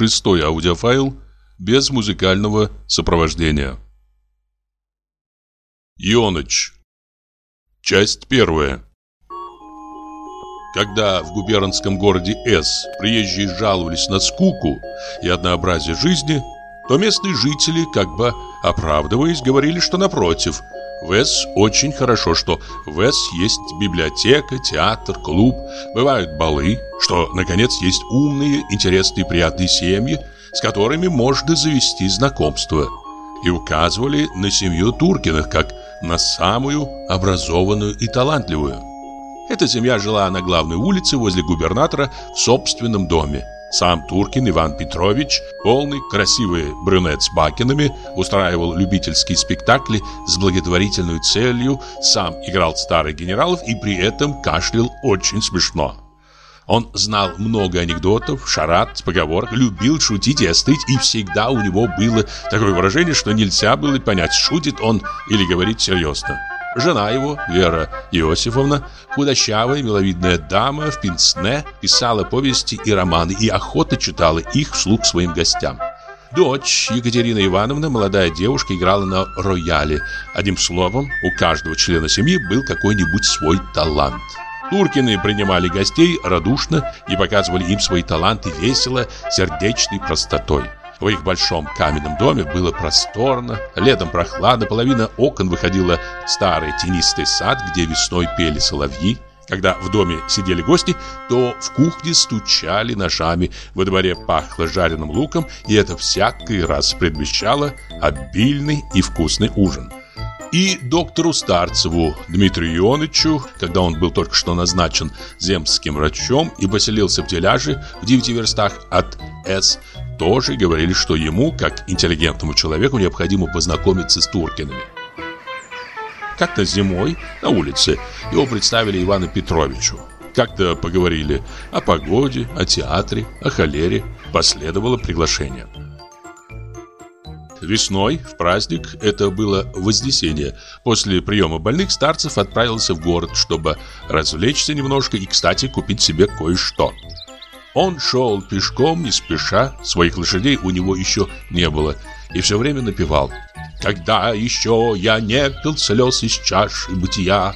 шестой аудиофайл без музыкального сопровождения. Ионыч. Часть первая. Когда в губернском городе С приезжие жаловались на скуку и однообразие жизни, то местные жители, как бы оправдываясь, говорили, что напротив, в очень хорошо, что в есть библиотека, театр, клуб, бывают балы, что, наконец, есть умные, интересные, приятные семьи, с которыми можно завести знакомство. И указывали на семью Туркиных как на самую образованную и талантливую. Эта семья жила на главной улице возле губернатора в собственном доме. Сам Туркин Иван Петрович, полный, красивый брюнет с бакинами, устраивал любительские спектакли с благотворительной целью, сам играл старых генералов и при этом кашлял очень смешно. Он знал много анекдотов, шарат, поговорок, любил шутить и остыть, и всегда у него было такое выражение, что нельзя было понять, шутит он или говорит серьезно. Жена его, Вера Иосифовна, худощавая, миловидная дама в пинцне, писала повести и романы и охотно читала их вслух своим гостям. Дочь Екатерина Ивановна, молодая девушка, играла на рояле. Одним словом, у каждого члена семьи был какой-нибудь свой талант. Туркины принимали гостей радушно и показывали им свои таланты весело, сердечной простотой. В их большом каменном доме было просторно, летом прохладно, половина окон выходила в старый тенистый сад, где весной пели соловьи. Когда в доме сидели гости, то в кухне стучали ножами, во дворе пахло жареным луком, и это всякий раз предвещало обильный и вкусный ужин. И доктору Старцеву Дмитрию Ионычу, когда он был только что назначен земским врачом и поселился в Теляже в девяти верстах от С, тоже говорили, что ему, как интеллигентному человеку, необходимо познакомиться с Туркиными. Как-то зимой на улице его представили Ивану Петровичу. Как-то поговорили о погоде, о театре, о холере. Последовало приглашение. Весной, в праздник, это было вознесение, после приема больных старцев отправился в город, чтобы развлечься немножко и, кстати, купить себе кое-что. Он шел пешком, не спеша, своих лошадей у него еще не было, и все время напевал «Когда еще я не пил слез из чаши бытия».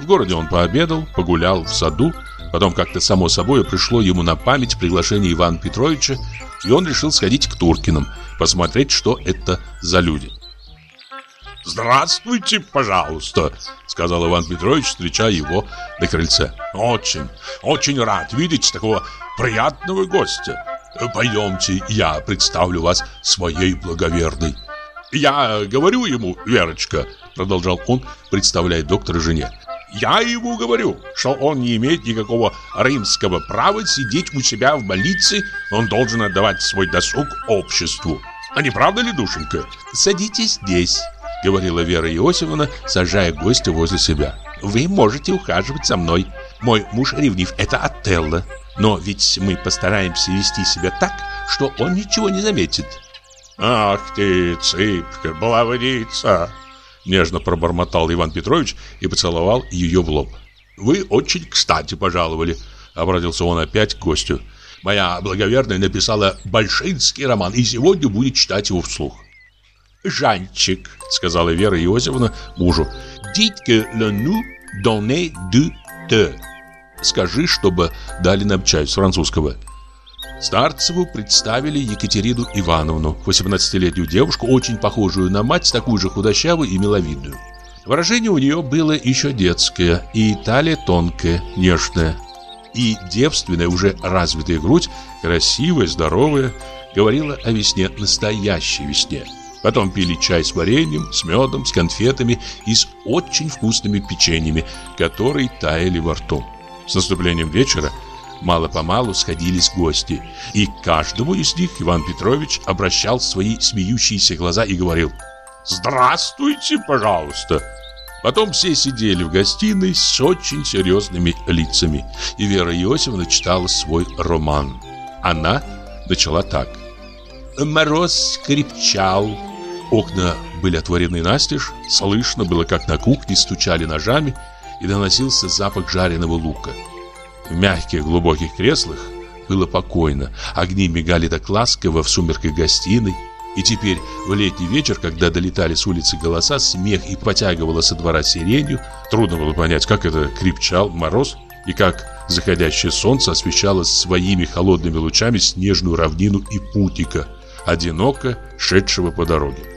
В городе он пообедал, погулял в саду, потом как-то само собой пришло ему на память приглашение Ивана Петровича, и он решил сходить к Туркиным, посмотреть, что это за люди. «Здравствуйте, пожалуйста», — сказал Иван Петрович, встречая его на крыльце. «Очень, очень рад видеть такого приятного гостя. Пойдемте, я представлю вас своей благоверной». «Я говорю ему, Верочка», — продолжал он, представляя доктора жене, «я ему говорю, что он не имеет никакого римского права сидеть у себя в больнице, он должен отдавать свой досуг обществу. А не правда ли, душенька?» «Садитесь здесь», — говорила Вера Иосифовна, сажая гостя возле себя. «Вы можете ухаживать за мной. Мой муж ревнив, это Отелло. Но ведь мы постараемся вести себя так, что он ничего не заметит». «Ах ты, цыпка, баловница!» Нежно пробормотал Иван Петрович и поцеловал ее в лоб. «Вы очень кстати пожаловали», — обратился он опять к гостю. «Моя благоверная написала большинский роман и сегодня будет читать его вслух». «Жанчик», — сказала Вера Иосифовна мужу, «dites que le nous donner du te». «Скажи, чтобы дали нам чай с французского». Старцеву представили Екатерину Ивановну, 18-летнюю девушку, очень похожую на мать, такую же худощавую и миловидную. Выражение у нее было еще детское, и талия тонкая, нежная. И девственная, уже развитая грудь, красивая, здоровая, говорила о весне, настоящей весне. Потом пили чай с вареньем, с медом, с конфетами и с очень вкусными печеньями, которые таяли во рту. С наступлением вечера мало-помалу сходились гости, и каждому из них Иван Петрович обращал свои смеющиеся глаза и говорил «Здравствуйте, пожалуйста!» Потом все сидели в гостиной с очень серьезными лицами, и Вера Иосифовна читала свой роман. Она начала так. «Мороз крепчал, Окна были отворены настежь, слышно было, как на кухне стучали ножами, и доносился запах жареного лука. В мягких глубоких креслах было покойно. Огни мигали так ласково в сумерках гостиной. И теперь в летний вечер, когда долетали с улицы голоса, смех и потягивало со двора сиренью, трудно было понять, как это крепчал мороз и как заходящее солнце освещало своими холодными лучами снежную равнину и путника, одиноко шедшего по дороге.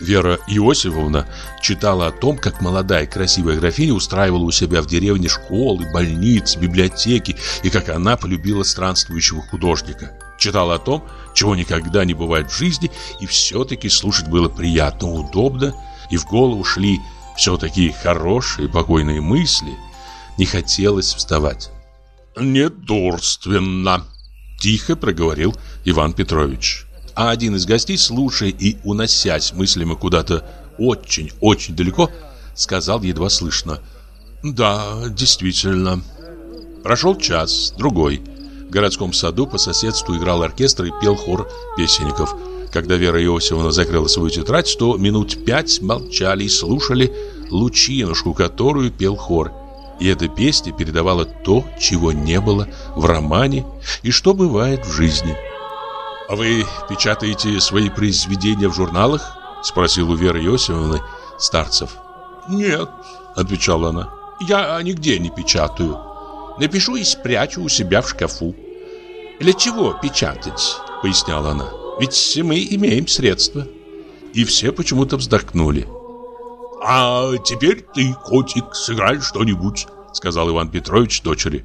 Вера Иосифовна читала о том, как молодая красивая графиня устраивала у себя в деревне школы, больницы, библиотеки и как она полюбила странствующего художника. Читала о том, чего никогда не бывает в жизни, и все-таки слушать было приятно, удобно, и в голову шли все такие хорошие, покойные мысли. Не хотелось вставать. «Недурственно», – тихо проговорил Иван Петрович. А один из гостей, слушая и уносясь мыслями куда-то очень-очень далеко, сказал едва слышно «Да, действительно». Прошел час, другой. В городском саду по соседству играл оркестр и пел хор песенников. Когда Вера Иосифовна закрыла свою тетрадь, то минут пять молчали и слушали лучинушку, которую пел хор. И эта песня передавала то, чего не было в романе и что бывает в жизни. «А вы печатаете свои произведения в журналах?» Спросил у Веры Иосифовны Старцев. «Нет», — отвечала она, — «я нигде не печатаю. Напишу и спрячу у себя в шкафу». «Для чего печатать?» — поясняла она. «Ведь мы имеем средства». И все почему-то вздохнули. «А теперь ты, котик, сыграй что-нибудь», — сказал Иван Петрович дочери.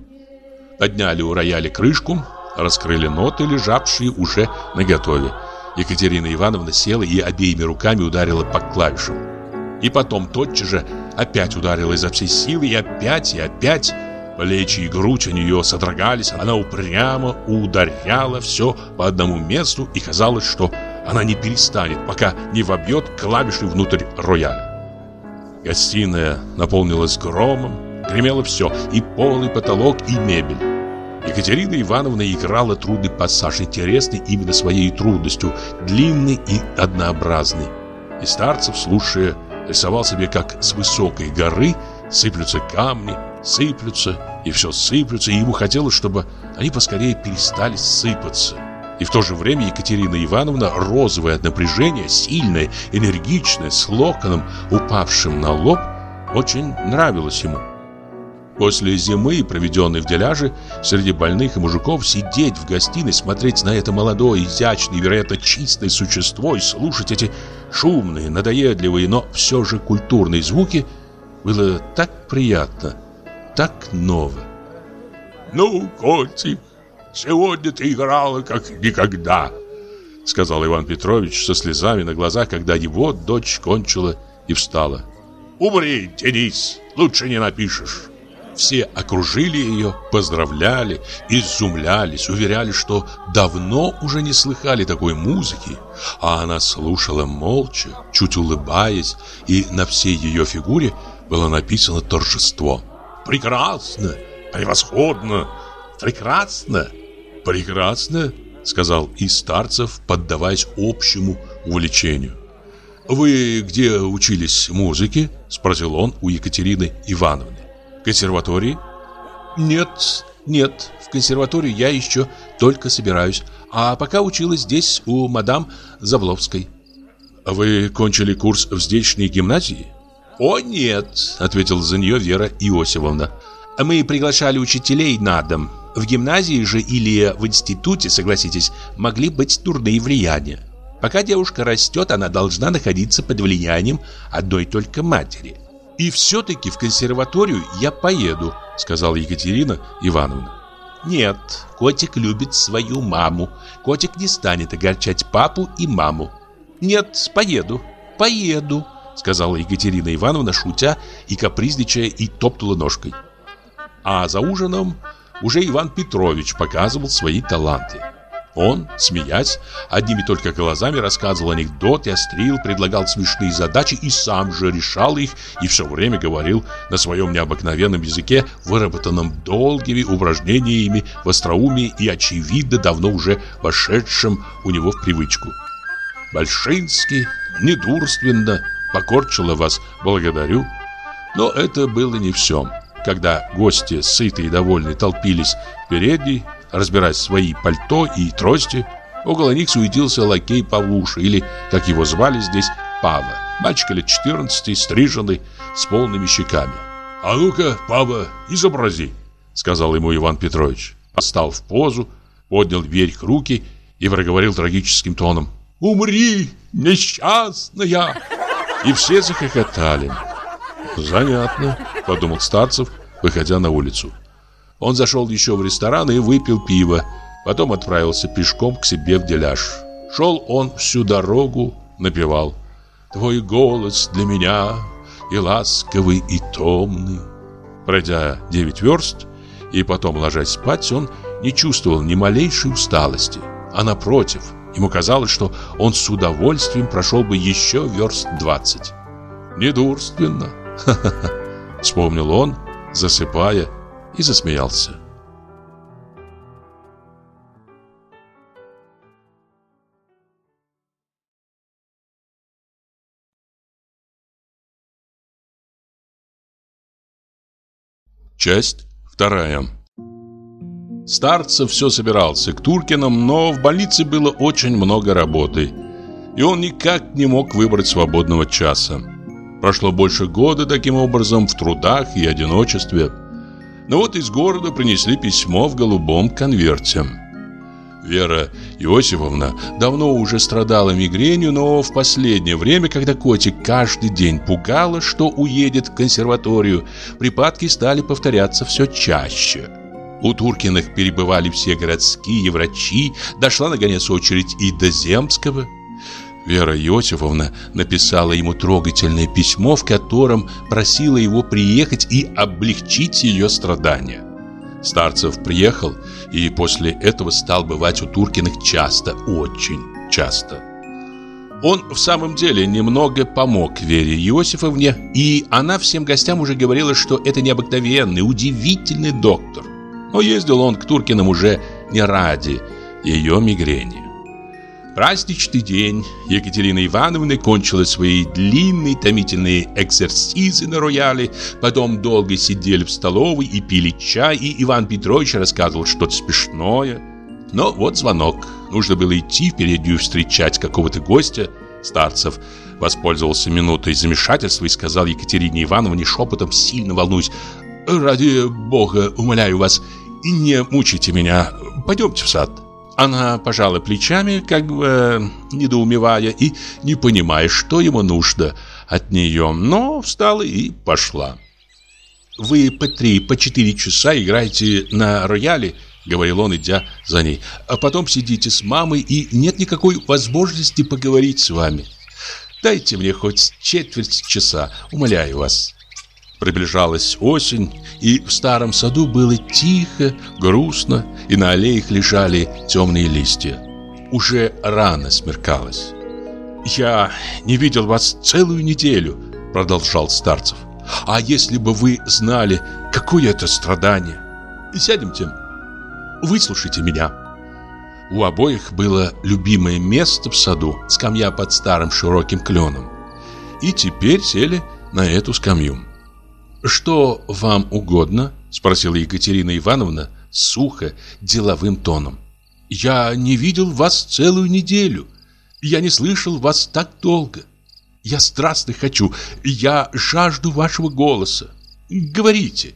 Подняли у рояля крышку, раскрыли ноты, лежавшие уже наготове. Екатерина Ивановна села и обеими руками ударила по клавишам. И потом тотчас же опять ударила изо всей силы, и опять, и опять. Плечи и грудь у нее содрогались, она упрямо ударяла все по одному месту, и казалось, что она не перестанет, пока не вобьет клавиши внутрь рояля. Гостиная наполнилась громом, гремело все, и полный потолок, и мебель. Екатерина Ивановна играла трудный пассаж, интересный именно своей трудностью, длинный и однообразный. И Старцев, слушая, рисовал себе, как с высокой горы сыплются камни, сыплются, и все сыплются, и ему хотелось, чтобы они поскорее перестали сыпаться. И в то же время Екатерина Ивановна, розовое от напряжения, сильная, энергичная, с локоном, упавшим на лоб, очень нравилась ему. После зимы, проведенной в деляже, среди больных и мужиков, сидеть в гостиной, смотреть на это молодое, изящное, вероятно, чистое существо и слушать эти шумные, надоедливые, но все же культурные звуки было так приятно, так ново. «Ну, котик, сегодня ты играла как никогда», сказал Иван Петрович со слезами на глазах, когда его дочь кончила и встала. «Умри, Денис, лучше не напишешь». Все окружили ее, поздравляли, изумлялись, уверяли, что давно уже не слыхали такой музыки, а она слушала молча, чуть улыбаясь, и на всей ее фигуре было написано торжество. «Прекрасно! Превосходно! Прекрасно!» «Прекрасно!» — сказал и Старцев, поддаваясь общему увлечению. «Вы где учились музыке?» — спросил он у Екатерины Ивановны консерватории? Нет, нет, в консерваторию я еще только собираюсь. А пока училась здесь у мадам Забловской. Вы кончили курс в здешней гимназии? О, нет, ответила за нее Вера Иосифовна. Мы приглашали учителей на дом. В гимназии же или в институте, согласитесь, могли быть дурные влияния. Пока девушка растет, она должна находиться под влиянием одной только матери. «И все-таки в консерваторию я поеду», — сказала Екатерина Ивановна. «Нет, котик любит свою маму. Котик не станет огорчать папу и маму». «Нет, поеду, поеду», — сказала Екатерина Ивановна, шутя и капризничая, и топтала ножкой. А за ужином уже Иван Петрович показывал свои таланты. Он, смеясь, одними только глазами рассказывал анекдоты, острил, предлагал смешные задачи и сам же решал их и все время говорил на своем необыкновенном языке, выработанном долгими упражнениями в остроумии и, очевидно, давно уже вошедшем у него в привычку. Большинский, недурственно, покорчило вас, благодарю. Но это было не все. Когда гости, сытые и довольные, толпились в передней, разбирать свои пальто и трости. Около них суетился лакей Павлуша, или, как его звали здесь, Пава. Мальчик лет 14, стриженный, с полными щеками. «А ну-ка, Пава, изобрази», — сказал ему Иван Петрович. Встал в позу, поднял вверх руки и проговорил трагическим тоном. «Умри, несчастная!» И все захохотали. «Занятно», — подумал Старцев, выходя на улицу. Он зашел еще в ресторан и выпил пиво, потом отправился пешком к себе в деляж. Шел он всю дорогу, напевал «Твой голос для меня и ласковый, и томный». Пройдя девять верст и потом ложась спать, он не чувствовал ни малейшей усталости, а напротив, ему казалось, что он с удовольствием прошел бы еще верст двадцать. «Недурственно!» — вспомнил он, засыпая, и засмеялся. Часть вторая. Старцев все собирался к Туркинам, но в больнице было очень много работы, и он никак не мог выбрать свободного часа. Прошло больше года таким образом в трудах и одиночестве. Но вот из города принесли письмо в голубом конверте. Вера Иосифовна давно уже страдала мигренью, но в последнее время, когда котик каждый день пугала, что уедет в консерваторию, припадки стали повторяться все чаще. У Туркиных перебывали все городские врачи, дошла наконец очередь и до Земского. Вера Иосифовна написала ему трогательное письмо, в котором просила его приехать и облегчить ее страдания. Старцев приехал и после этого стал бывать у Туркиных часто, очень часто. Он в самом деле немного помог Вере Иосифовне, и она всем гостям уже говорила, что это необыкновенный, удивительный доктор. Но ездил он к Туркиным уже не ради ее мигрени. Праздничный день Екатерина Ивановна кончила свои длинные томительные экзерсизы на рояле, потом долго сидели в столовой и пили чай, и Иван Петрович рассказывал что-то смешное. Но вот звонок. Нужно было идти в переднюю встречать какого-то гостя. Старцев воспользовался минутой замешательства и сказал Екатерине Ивановне шепотом, сильно волнуюсь, «Ради бога, умоляю вас, не мучайте меня, пойдемте в сад». Она пожала плечами, как бы э, недоумевая и не понимая, что ему нужно от нее, но встала и пошла. «Вы по три, по четыре часа играете на рояле», — говорил он, идя за ней, «а потом сидите с мамой, и нет никакой возможности поговорить с вами. Дайте мне хоть четверть часа, умоляю вас». Приближалась осень, и в старом саду было тихо, грустно, и на аллеях лежали темные листья. Уже рано смеркалось. «Я не видел вас целую неделю», — продолжал Старцев. «А если бы вы знали, какое это страдание? Сядемте, выслушайте меня». У обоих было любимое место в саду, скамья под старым широким кленом. И теперь сели на эту скамью. «Что вам угодно?» – спросила Екатерина Ивановна сухо, деловым тоном. «Я не видел вас целую неделю. Я не слышал вас так долго. Я страстно хочу, я жажду вашего голоса. Говорите».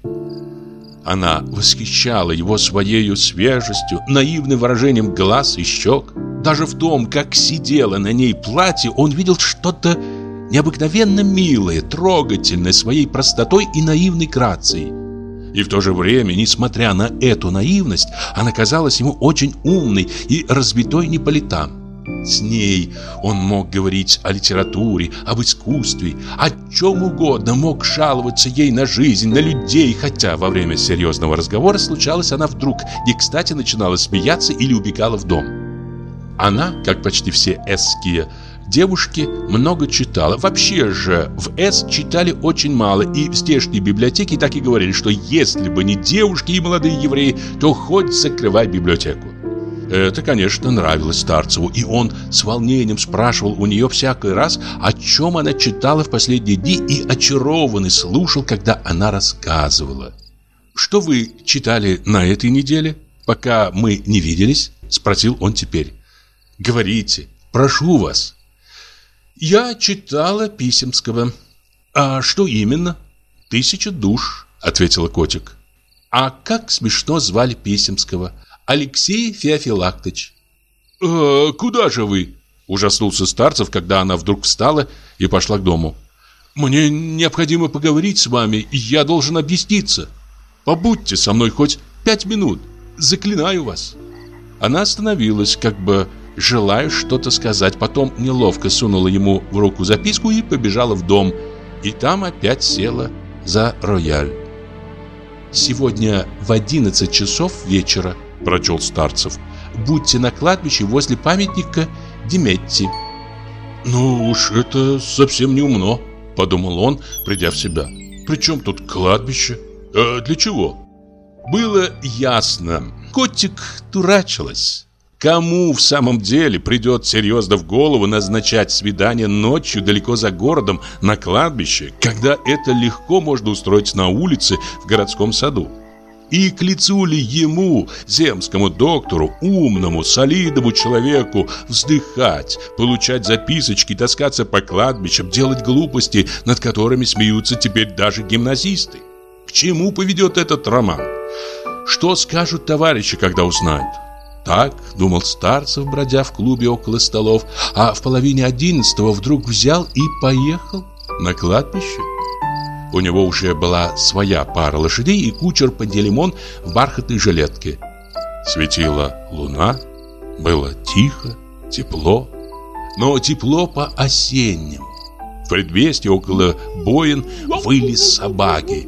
Она восхищала его своей свежестью, наивным выражением глаз и щек. Даже в том, как сидело на ней платье, он видел что-то необыкновенно милая, трогательная своей простотой и наивной грацией. И в то же время, несмотря на эту наивность, она казалась ему очень умной и разбитой не по летам. С ней он мог говорить о литературе, об искусстве, о чем угодно, мог жаловаться ей на жизнь, на людей, хотя во время серьезного разговора случалось, она вдруг не кстати начинала смеяться или убегала в дом. Она, как почти все эсские девушки много читала. Вообще же в С читали очень мало, и в здешней библиотеке так и говорили, что если бы не девушки и молодые евреи, то хоть закрывай библиотеку. Это, конечно, нравилось Старцеву, и он с волнением спрашивал у нее всякий раз, о чем она читала в последние дни, и очарованный слушал, когда она рассказывала. «Что вы читали на этой неделе?» пока мы не виделись?» Спросил он теперь. «Говорите, прошу вас». «Я читала Писемского». «А что именно?» «Тысяча душ», — ответила котик. «А как смешно звали Писемского? Алексей Феофилактович». «Э, «Куда же вы?» — ужаснулся Старцев, когда она вдруг встала и пошла к дому. «Мне необходимо поговорить с вами, и я должен объясниться. Побудьте со мной хоть пять минут, заклинаю вас». Она остановилась, как бы желая что-то сказать, потом неловко сунула ему в руку записку и побежала в дом, и там опять села за рояль. «Сегодня в 11 часов вечера», – прочел Старцев, – «будьте на кладбище возле памятника Деметти». «Ну уж это совсем не умно», – подумал он, придя в себя. «При чем тут кладбище? А для чего?» Было ясно, котик дурачилась. Кому в самом деле придет серьезно в голову назначать свидание ночью далеко за городом на кладбище, когда это легко можно устроить на улице в городском саду? И к лицу ли ему, земскому доктору, умному, солидному человеку, вздыхать, получать записочки, таскаться по кладбищам, делать глупости, над которыми смеются теперь даже гимназисты? К чему поведет этот роман? Что скажут товарищи, когда узнают? Так думал Старцев, бродя в клубе около столов, а в половине одиннадцатого вдруг взял и поехал на кладбище. У него уже была своя пара лошадей и кучер Пантелеймон в бархатной жилетке. Светила луна, было тихо, тепло, но тепло по-осеннему. В предвестии около боин выли собаки.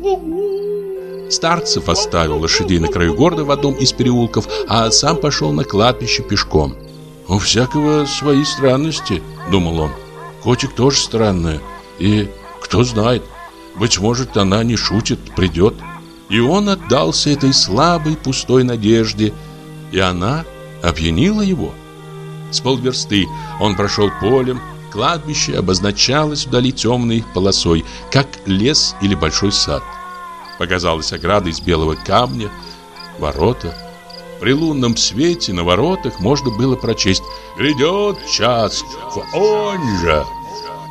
Старцев оставил лошадей на краю города в одном из переулков, а сам пошел на кладбище пешком. «У всякого свои странности», — думал он. «Котик тоже странная, и кто знает, быть может, она не шутит, придет». И он отдался этой слабой пустой надежде, и она опьянила его. С полверсты он прошел полем, кладбище обозначалось вдали темной полосой, как лес или большой сад. Показалась ограда из белого камня, ворота. При лунном свете на воротах можно было прочесть «Грядет час, он же!»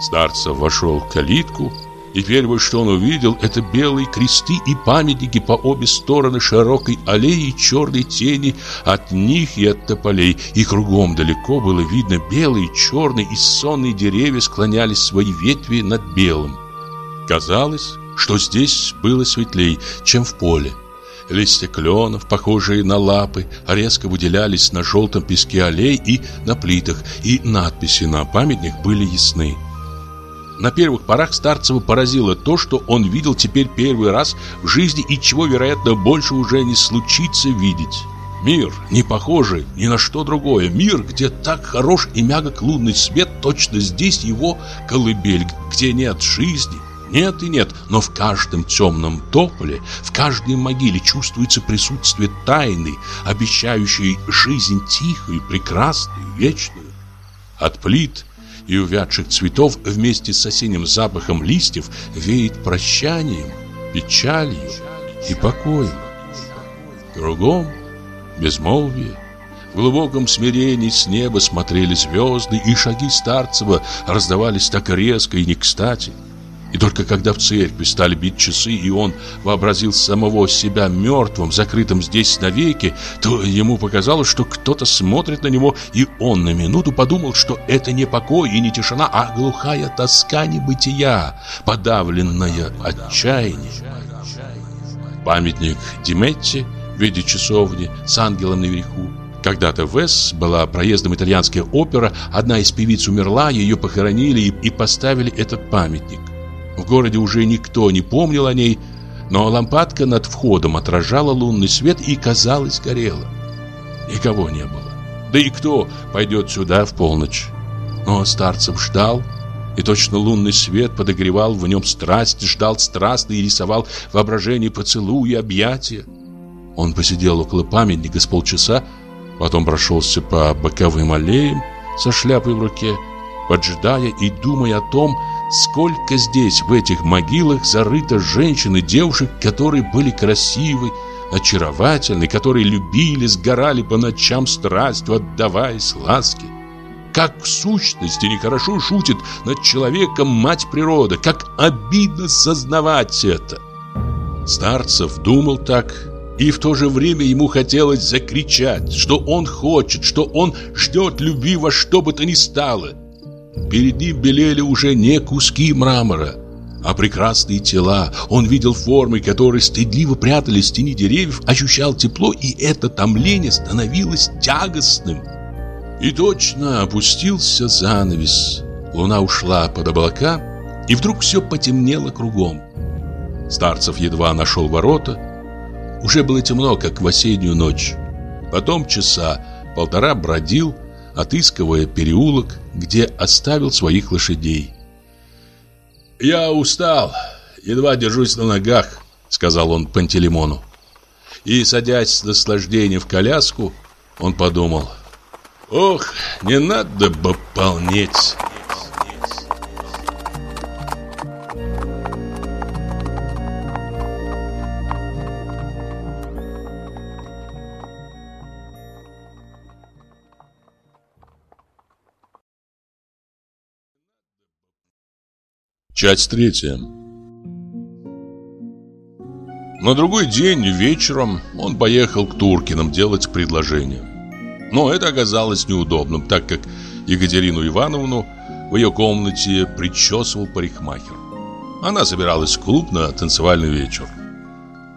Старцев вошел в калитку, и первое, что он увидел, это белые кресты и памятники по обе стороны широкой аллеи и черной тени от них и от тополей. И кругом далеко было видно белые, черные и сонные деревья склоняли свои ветви над белым. Казалось, что здесь было светлей, чем в поле. Листья кленов, похожие на лапы, резко выделялись на желтом песке аллей и на плитах, и надписи на памятник были ясны. На первых порах Старцева поразило то, что он видел теперь первый раз в жизни и чего, вероятно, больше уже не случится видеть. Мир, не похожий ни на что другое. Мир, где так хорош и мягок лунный свет, точно здесь его колыбель, где нет жизни, нет и нет, но в каждом темном тополе, в каждой могиле чувствуется присутствие тайны, обещающей жизнь тихую, прекрасную, вечную. От плит и увядших цветов вместе с осенним запахом листьев веет прощанием, печалью и покоем. Кругом безмолвие. В глубоком смирении с неба смотрели звезды, и шаги Старцева раздавались так резко и не кстати. И только когда в церкви стали бить часы, и он вообразил самого себя мертвым, закрытым здесь навеки, то ему показалось, что кто-то смотрит на него, и он на минуту подумал, что это не покой и не тишина, а глухая тоска небытия, подавленная отчаяние. Памятник Диметти в виде часовни с ангелом наверху. Когда-то в Эс была проездом итальянская опера, одна из певиц умерла, ее похоронили и поставили этот памятник. В городе уже никто не помнил о ней, но лампадка над входом отражала лунный свет и, казалось, горела. Никого не было. Да и кто пойдет сюда в полночь? Но Старцев ждал, и точно лунный свет подогревал в нем страсть, ждал страстно и рисовал воображение поцелуя и объятия. Он посидел около памятника с полчаса, потом прошелся по боковым аллеям со шляпой в руке, поджидая и думая о том, Сколько здесь, в этих могилах, зарыто женщин и девушек, которые были красивы, очаровательны, которые любили, сгорали по ночам страстью, отдаваясь ласке. Как в сущности нехорошо шутит над человеком мать природа, как обидно сознавать это. Старцев думал так, и в то же время ему хотелось закричать, что он хочет, что он ждет любви во что бы то ни стало. Перед ним белели уже не куски мрамора, а прекрасные тела. Он видел формы, которые стыдливо прятались в тени деревьев, ощущал тепло, и это томление становилось тягостным. И точно опустился занавес. Луна ушла под облака, и вдруг все потемнело кругом. Старцев едва нашел ворота. Уже было темно, как в осеннюю ночь. Потом часа полтора бродил, отыскивая переулок, где оставил своих лошадей. «Я устал, едва держусь на ногах», — сказал он Пантелеймону. И, садясь с наслаждением в коляску, он подумал, «Ох, не надо бы полнеть». Часть третья. На другой день вечером он поехал к Туркиным делать предложение. Но это оказалось неудобным, так как Екатерину Ивановну в ее комнате причесывал парикмахер. Она собиралась в клуб на танцевальный вечер.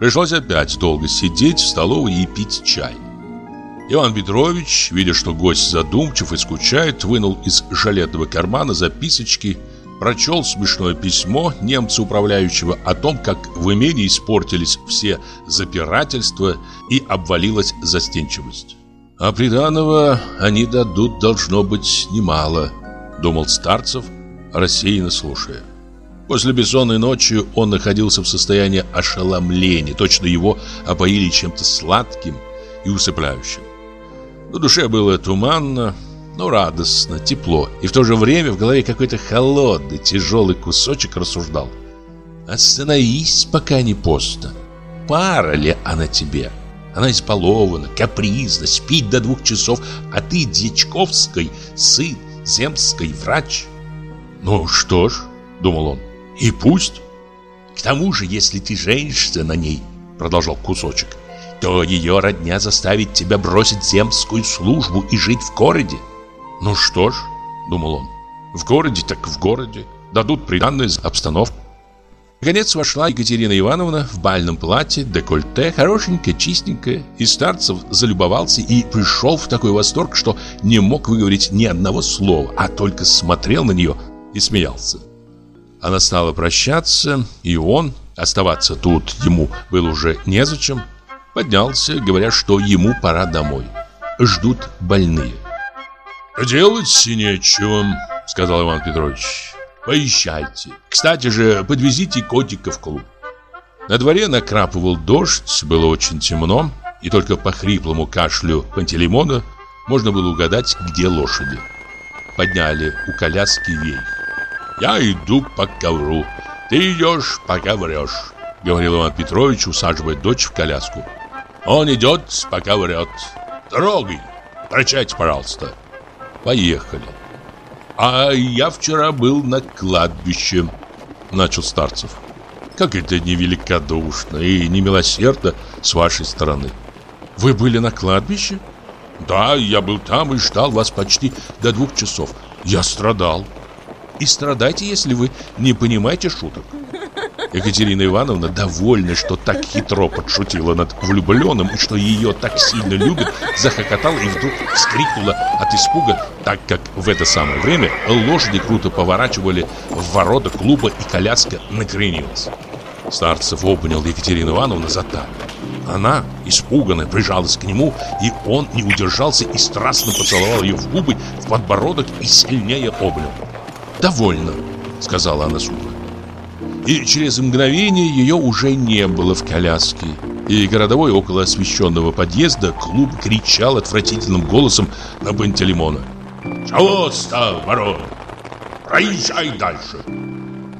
Пришлось опять долго сидеть в столовой и пить чай. Иван Петрович, видя, что гость задумчив и скучает, вынул из жилетного кармана записочки – прочел смешное письмо немца управляющего о том, как в имении испортились все запирательства и обвалилась застенчивость. А приданого они дадут должно быть немало, думал Старцев, рассеянно слушая. После бессонной ночи он находился в состоянии ошеломления, точно его опоили чем-то сладким и усыпляющим. На душе было туманно, но радостно, тепло. И в то же время в голове какой-то холодный, тяжелый кусочек рассуждал. Остановись, пока не поздно. Пара ли она тебе? Она избалована, капризна, спит до двух часов, а ты Дьячковской сын, земской врач. Ну что ж, думал он, и пусть. К тому же, если ты женишься на ней, продолжал кусочек, то ее родня заставит тебя бросить земскую службу и жить в городе. Ну что ж, думал он, в городе так в городе, дадут приданную обстановку. Наконец вошла Екатерина Ивановна в бальном платье, декольте, хорошенькая, чистенькая, и Старцев залюбовался и пришел в такой восторг, что не мог выговорить ни одного слова, а только смотрел на нее и смеялся. Она стала прощаться, и он, оставаться тут ему было уже незачем, поднялся, говоря, что ему пора домой. Ждут больные. «Делать нечего», — сказал Иван Петрович. «Поезжайте. Кстати же, подвезите котика в клуб». На дворе накрапывал дождь, было очень темно, и только по хриплому кашлю Пантелеймона можно было угадать, где лошади. Подняли у коляски вей. «Я иду по ковру, ты идешь, пока врешь», — говорил Иван Петрович, усаживая дочь в коляску. «Он идет, пока врет. Трогай, прощайте, пожалуйста». Поехали. А я вчера был на кладбище, начал Старцев. Как это невеликодушно и немилосердно с вашей стороны. Вы были на кладбище? Да, я был там и ждал вас почти до двух часов. Я страдал. И страдайте, если вы не понимаете шуток. Екатерина Ивановна, довольна, что так хитро подшутила над влюбленным и что ее так сильно любят, захохотала и вдруг вскрикнула от испуга, так как в это самое время лошади круто поворачивали в ворота клуба и коляска накренилась. Старцев обнял Екатерину Ивановну за талию. Она, испуганно, прижалась к нему, и он не удержался и страстно поцеловал ее в губы, в подбородок и сильнее обнял. «Довольно», — сказала она сухо и через мгновение ее уже не было в коляске. И городовой около освещенного подъезда клуб кричал отвратительным голосом на Пантелеймона. «Чего стал, ворон? Проезжай дальше!»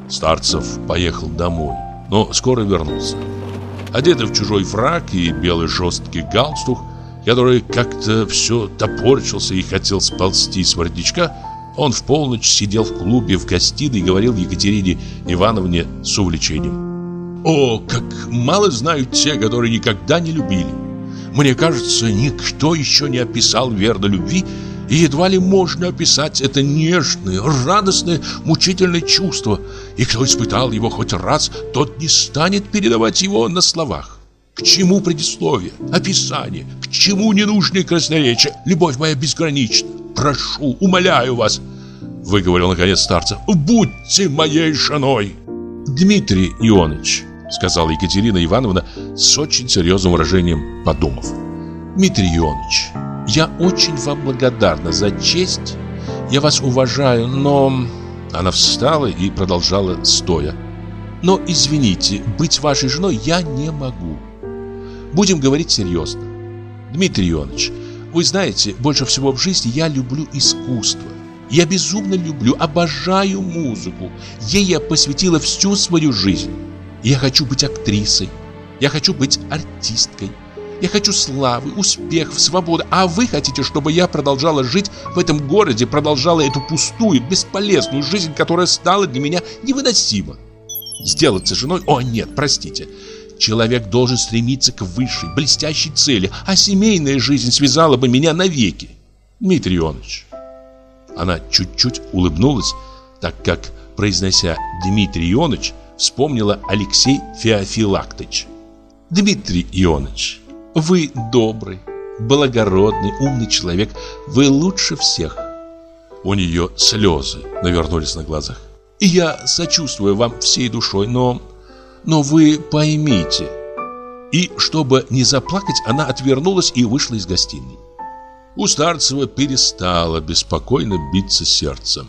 Старцев поехал домой, но скоро вернулся. одетый в чужой фрак и белый жесткий галстук, который как-то все топорчился и хотел сползти с воротничка, он в полночь сидел в клубе в гостиной и говорил Екатерине Ивановне с увлечением. «О, как мало знают те, которые никогда не любили! Мне кажется, никто еще не описал верно любви, и едва ли можно описать это нежное, радостное, мучительное чувство. И кто испытал его хоть раз, тот не станет передавать его на словах. К чему предисловие, описание, к чему ненужные красноречия? Любовь моя безгранична. Прошу, умоляю вас, выговорил наконец старцев, будьте моей женой. Дмитрий Ионович, сказала Екатерина Ивановна с очень серьезным выражением, подумав. Дмитрий Ионович, я очень вам благодарна за честь. Я вас уважаю, но... Она встала и продолжала стоя. Но извините, быть вашей женой я не могу. Будем говорить серьезно. Дмитрий Ионович, вы знаете, больше всего в жизни я люблю искусство. Я безумно люблю, обожаю музыку. Ей я посвятила всю свою жизнь. Я хочу быть актрисой. Я хочу быть артисткой. Я хочу славы, успехов, свободы. А вы хотите, чтобы я продолжала жить в этом городе, продолжала эту пустую, бесполезную жизнь, которая стала для меня невыносима. Сделаться женой? О, нет, простите. Человек должен стремиться к высшей, блестящей цели, а семейная жизнь связала бы меня навеки. Дмитрий Ионович. Она чуть-чуть улыбнулась, так как, произнося Дмитрий Ионович, вспомнила Алексей Феофилактович. Дмитрий Ионович, вы добрый, благородный, умный человек, вы лучше всех. У нее слезы навернулись на глазах. И я сочувствую вам всей душой, но но вы поймите. И чтобы не заплакать, она отвернулась и вышла из гостиной. У Старцева перестало беспокойно биться сердцем.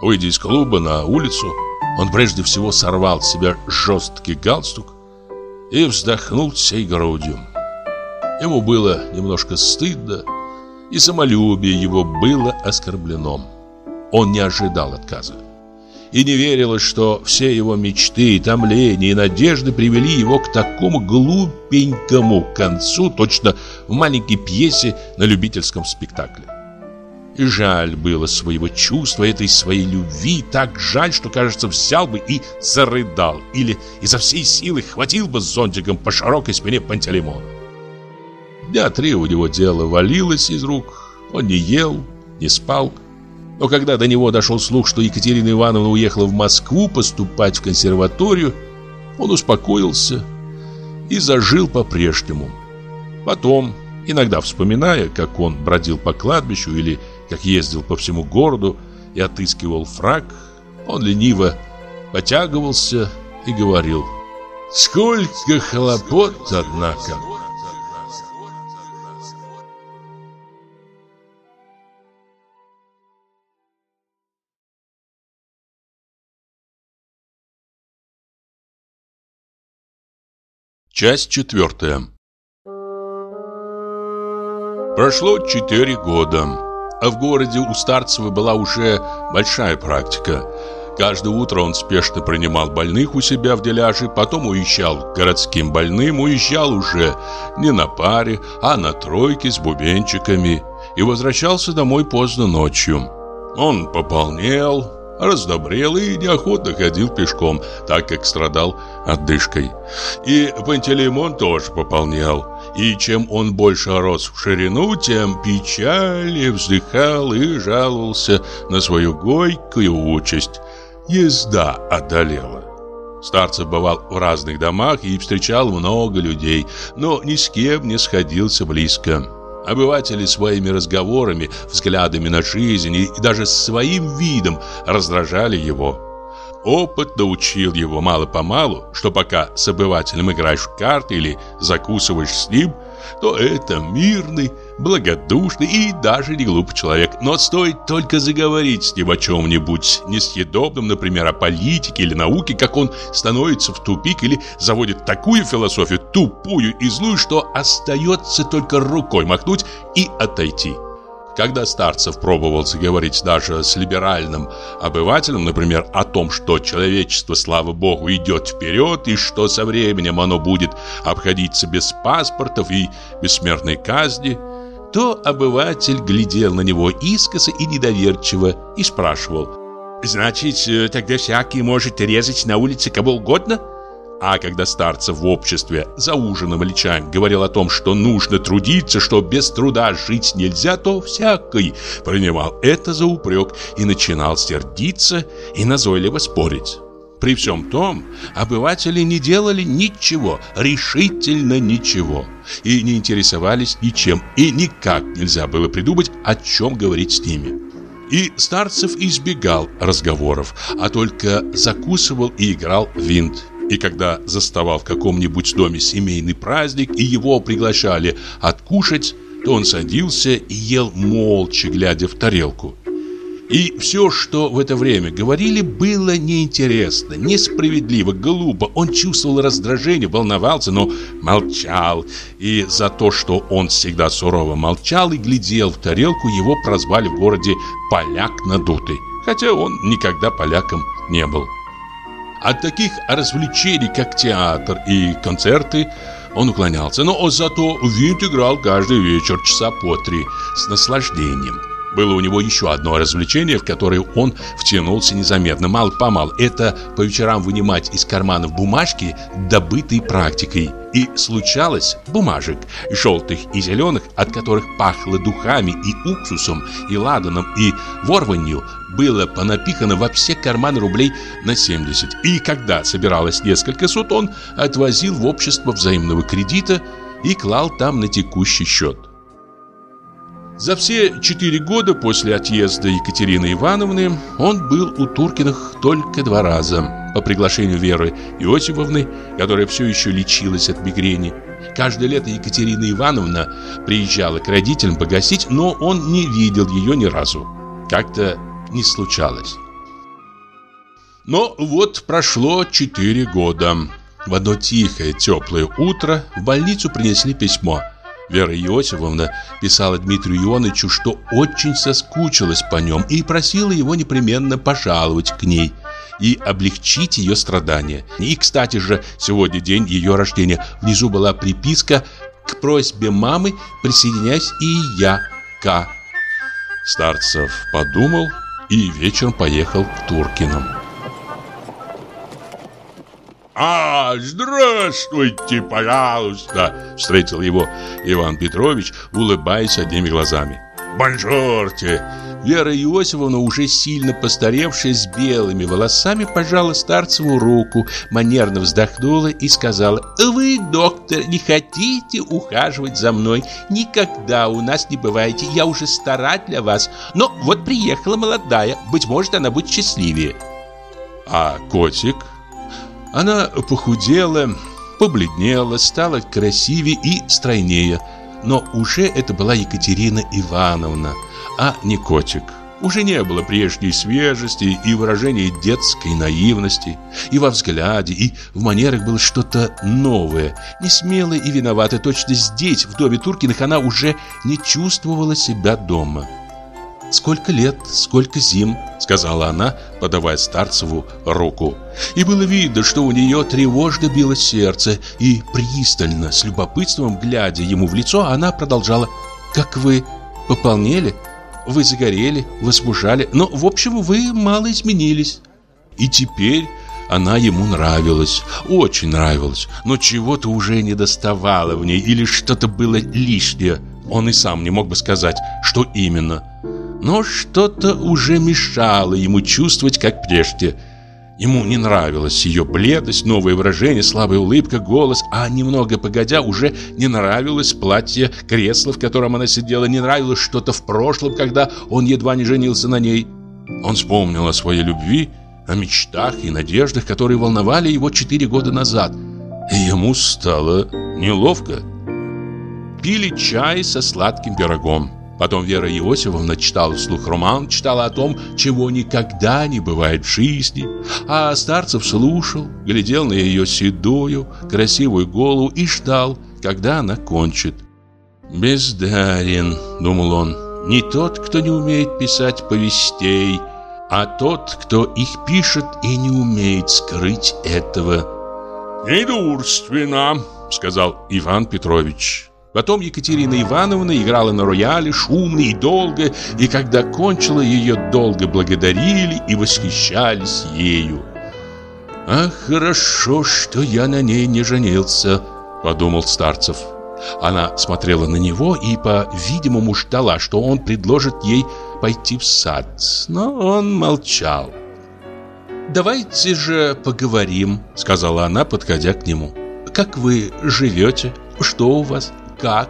Выйдя из клуба на улицу, он прежде всего сорвал с себя жесткий галстук и вздохнул всей грудью. Ему было немножко стыдно, и самолюбие его было оскорблено. Он не ожидал отказа и не верилось, что все его мечты, томления и надежды привели его к такому глупенькому концу, точно в маленькой пьесе на любительском спектакле. И жаль было своего чувства, этой своей любви, так жаль, что, кажется, взял бы и зарыдал, или изо всей силы хватил бы зонтиком по широкой спине Пантелеймона. Дня три у него дело валилось из рук, он не ел, не спал, но когда до него дошел слух, что Екатерина Ивановна уехала в Москву поступать в консерваторию, он успокоился и зажил по-прежнему. Потом, иногда вспоминая, как он бродил по кладбищу или как ездил по всему городу и отыскивал фраг, он лениво потягивался и говорил «Сколько хлопот, однако!» Часть четвертая Прошло четыре года, а в городе у Старцева была уже большая практика. Каждое утро он спешно принимал больных у себя в деляже, потом уезжал к городским больным, уезжал уже не на паре, а на тройке с бубенчиками и возвращался домой поздно ночью. Он пополнел, раздобрел и неохотно ходил пешком, так как страдал отдышкой. И Пантелеймон тоже пополнял. И чем он больше рос в ширину, тем печальнее вздыхал и жаловался на свою горькую участь. Езда одолела. Старцев бывал в разных домах и встречал много людей, но ни с кем не сходился близко. Обыватели своими разговорами, взглядами на жизнь и даже своим видом раздражали его. Опыт научил его мало-помалу, что пока с обывателем играешь в карты или закусываешь с ним, то это мирный, благодушный и даже не глупый человек. Но стоит только заговорить с ним о чем-нибудь несъедобном, например, о политике или науке, как он становится в тупик или заводит такую философию, тупую и злую, что остается только рукой махнуть и отойти. Когда Старцев пробовал заговорить даже с либеральным обывателем, например, о том, что человечество, слава богу, идет вперед, и что со временем оно будет обходиться без паспортов и бессмертной казни, то обыватель глядел на него искоса и недоверчиво и спрашивал, «Значит, э, тогда всякий может резать на улице кого угодно?» А когда старцев в обществе за ужином или чаем говорил о том, что нужно трудиться, что без труда жить нельзя, то всякий принимал это за упрек и начинал сердиться и назойливо спорить. При всем том, обыватели не делали ничего, решительно ничего, и не интересовались ничем, и никак нельзя было придумать, о чем говорить с ними. И Старцев избегал разговоров, а только закусывал и играл винт. И когда заставал в каком-нибудь доме семейный праздник и его приглашали откушать, то он садился и ел молча, глядя в тарелку. И все, что в это время говорили, было неинтересно, несправедливо, глупо. Он чувствовал раздражение, волновался, но молчал. И за то, что он всегда сурово молчал и глядел в тарелку, его прозвали в городе «поляк надутый», хотя он никогда поляком не был. От таких развлечений, как театр и концерты, он уклонялся, но зато винт играл каждый вечер часа по три с наслаждением. Было у него еще одно развлечение, в которое он втянулся незаметно, мало-помалу. Это по вечерам вынимать из карманов бумажки, добытые практикой. И случалось бумажек, желтых и зеленых, от которых пахло духами и уксусом, и ладаном, и ворванью, было понапихано во все карманы рублей на 70. И когда собиралось несколько сот, он отвозил в общество взаимного кредита и клал там на текущий счет. За все четыре года после отъезда Екатерины Ивановны он был у Туркиных только два раза. По приглашению Веры Иосифовны, которая все еще лечилась от мигрени. Каждое лето Екатерина Ивановна приезжала к родителям погасить, но он не видел ее ни разу. Как-то не случалось. Но вот прошло четыре года. В одно тихое, теплое утро в больницу принесли письмо. Вера Иосифовна писала Дмитрию Ионовичу, что очень соскучилась по нем и просила его непременно пожаловать к ней и облегчить ее страдания. И, кстати же, сегодня день ее рождения. Внизу была приписка «К просьбе мамы присоединяюсь и я, К». Старцев подумал и вечером поехал к Туркиным. «А, здравствуйте, пожалуйста!» Встретил его Иван Петрович, улыбаясь одними глазами. «Бонжорте!» Вера Иосифовна, уже сильно постаревшая, с белыми волосами, пожала Старцеву руку, манерно вздохнула и сказала, «Вы, доктор, не хотите ухаживать за мной? Никогда у нас не бываете, я уже стара для вас. Но вот приехала молодая, быть может, она будет счастливее». А котик? Она похудела, побледнела, стала красивее и стройнее. Но уже это была Екатерина Ивановна, а не котик. Уже не было прежней свежести и выражения детской наивности. И во взгляде, и в манерах было что-то новое, несмелое и виноватое. Точно здесь, в доме Туркиных, она уже не чувствовала себя дома. «Сколько лет, сколько зим», — сказала она, подавая Старцеву руку. И было видно, что у нее тревожно било сердце, и пристально, с любопытством глядя ему в лицо, она продолжала «Как вы пополнели? Вы загорели, возмужали, но, в общем, вы мало изменились». И теперь она ему нравилась, очень нравилась, но чего-то уже не доставало в ней или что-то было лишнее. Он и сам не мог бы сказать, что именно – но что-то уже мешало ему чувствовать, как прежде. Ему не нравилась ее бледность, новое выражение, слабая улыбка, голос, а немного погодя уже не нравилось платье, кресло, в котором она сидела, не нравилось что-то в прошлом, когда он едва не женился на ней. Он вспомнил о своей любви, о мечтах и надеждах, которые волновали его четыре года назад. И ему стало неловко. Пили чай со сладким пирогом. Потом Вера Иосифовна читала вслух роман, читала о том, чего никогда не бывает в жизни. А Старцев слушал, глядел на ее седую, красивую голову и ждал, когда она кончит. «Бездарен», — думал он, — не тот, кто не умеет писать повестей, а тот, кто их пишет и не умеет скрыть этого. «Недурственно», — сказал Иван Петрович. Потом Екатерина Ивановна играла на рояле шумно и долго, и когда кончила, ее долго благодарили и восхищались ею. «Ах, хорошо, что я на ней не женился», — подумал Старцев. Она смотрела на него и, по-видимому, ждала, что он предложит ей пойти в сад, но он молчал. «Давайте же поговорим», — сказала она, подходя к нему. «Как вы живете? Что у вас? Как?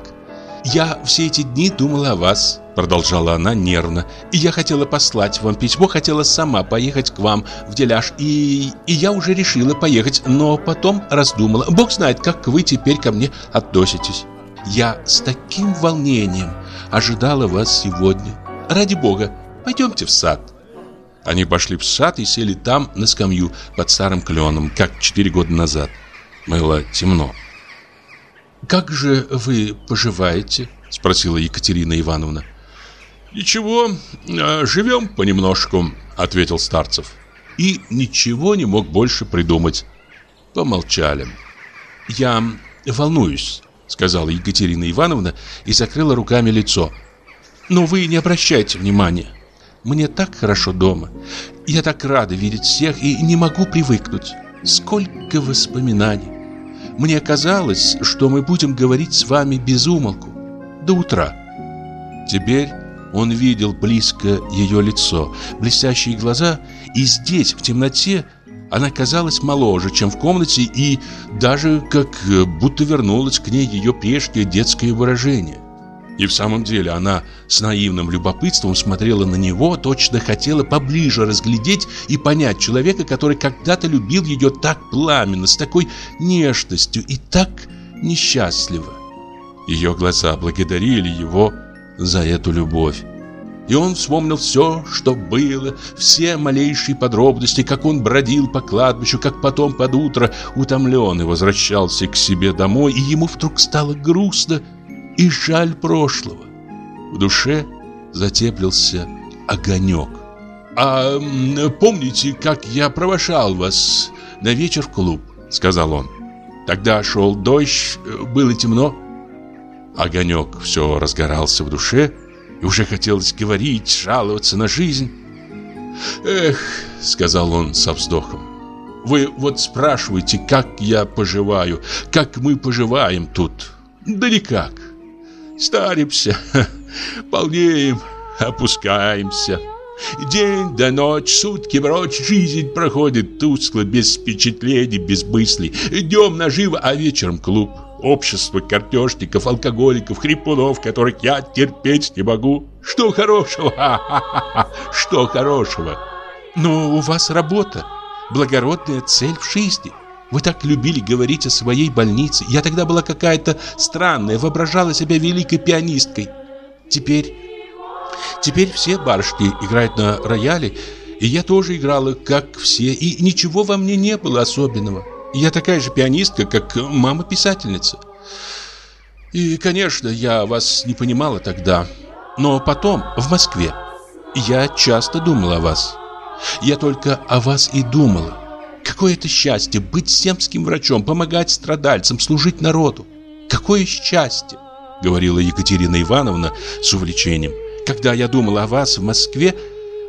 Я все эти дни думала о вас, продолжала она нервно. И я хотела послать вам письмо, хотела сама поехать к вам в деляж. И, и я уже решила поехать, но потом раздумала. Бог знает, как вы теперь ко мне относитесь. Я с таким волнением ожидала вас сегодня. Ради бога, пойдемте в сад. Они пошли в сад и сели там на скамью под старым кленом, как четыре года назад. Было темно. «Как же вы поживаете?» – спросила Екатерина Ивановна. «Ничего, а, живем понемножку», – ответил Старцев. И ничего не мог больше придумать. Помолчали. «Я волнуюсь», – сказала Екатерина Ивановна и закрыла руками лицо. «Но вы не обращайте внимания. Мне так хорошо дома. Я так рада видеть всех и не могу привыкнуть. Сколько воспоминаний. Мне казалось, что мы будем говорить с вами без умолку. До утра. Теперь он видел близко ее лицо, блестящие глаза, и здесь, в темноте, она казалась моложе, чем в комнате, и даже как будто вернулось к ней ее прежнее детское выражение. И в самом деле она с наивным любопытством смотрела на него, точно хотела поближе разглядеть и понять человека, который когда-то любил ее так пламенно, с такой нежностью и так несчастливо. Ее глаза благодарили его за эту любовь. И он вспомнил все, что было, все малейшие подробности, как он бродил по кладбищу, как потом под утро утомленный возвращался к себе домой, и ему вдруг стало грустно и жаль прошлого. В душе затеплился огонек. «А помните, как я провожал вас на вечер в клуб?» — сказал он. «Тогда шел дождь, было темно». Огонек все разгорался в душе, и уже хотелось говорить, жаловаться на жизнь. «Эх», — сказал он со вздохом, — «вы вот спрашиваете, как я поживаю, как мы поживаем тут. Да никак старимся, полнеем, опускаемся. День да ночь, сутки прочь, жизнь проходит тускло, без впечатлений, без мыслей. Днем наживо, а вечером клуб. Общество картежников, алкоголиков, хрипунов, которых я терпеть не могу. Что хорошего? Что хорошего? Но у вас работа, благородная цель в жизни. Вы так любили говорить о своей больнице. Я тогда была какая-то странная, воображала себя великой пианисткой. Теперь... Теперь все барышни играют на рояле, и я тоже играла, как все, и ничего во мне не было особенного. Я такая же пианистка, как мама-писательница. И, конечно, я вас не понимала тогда, но потом, в Москве, я часто думала о вас. Я только о вас и думала. Какое это счастье быть земским врачом, помогать страдальцам, служить народу. Какое счастье, говорила Екатерина Ивановна с увлечением. Когда я думала о вас в Москве,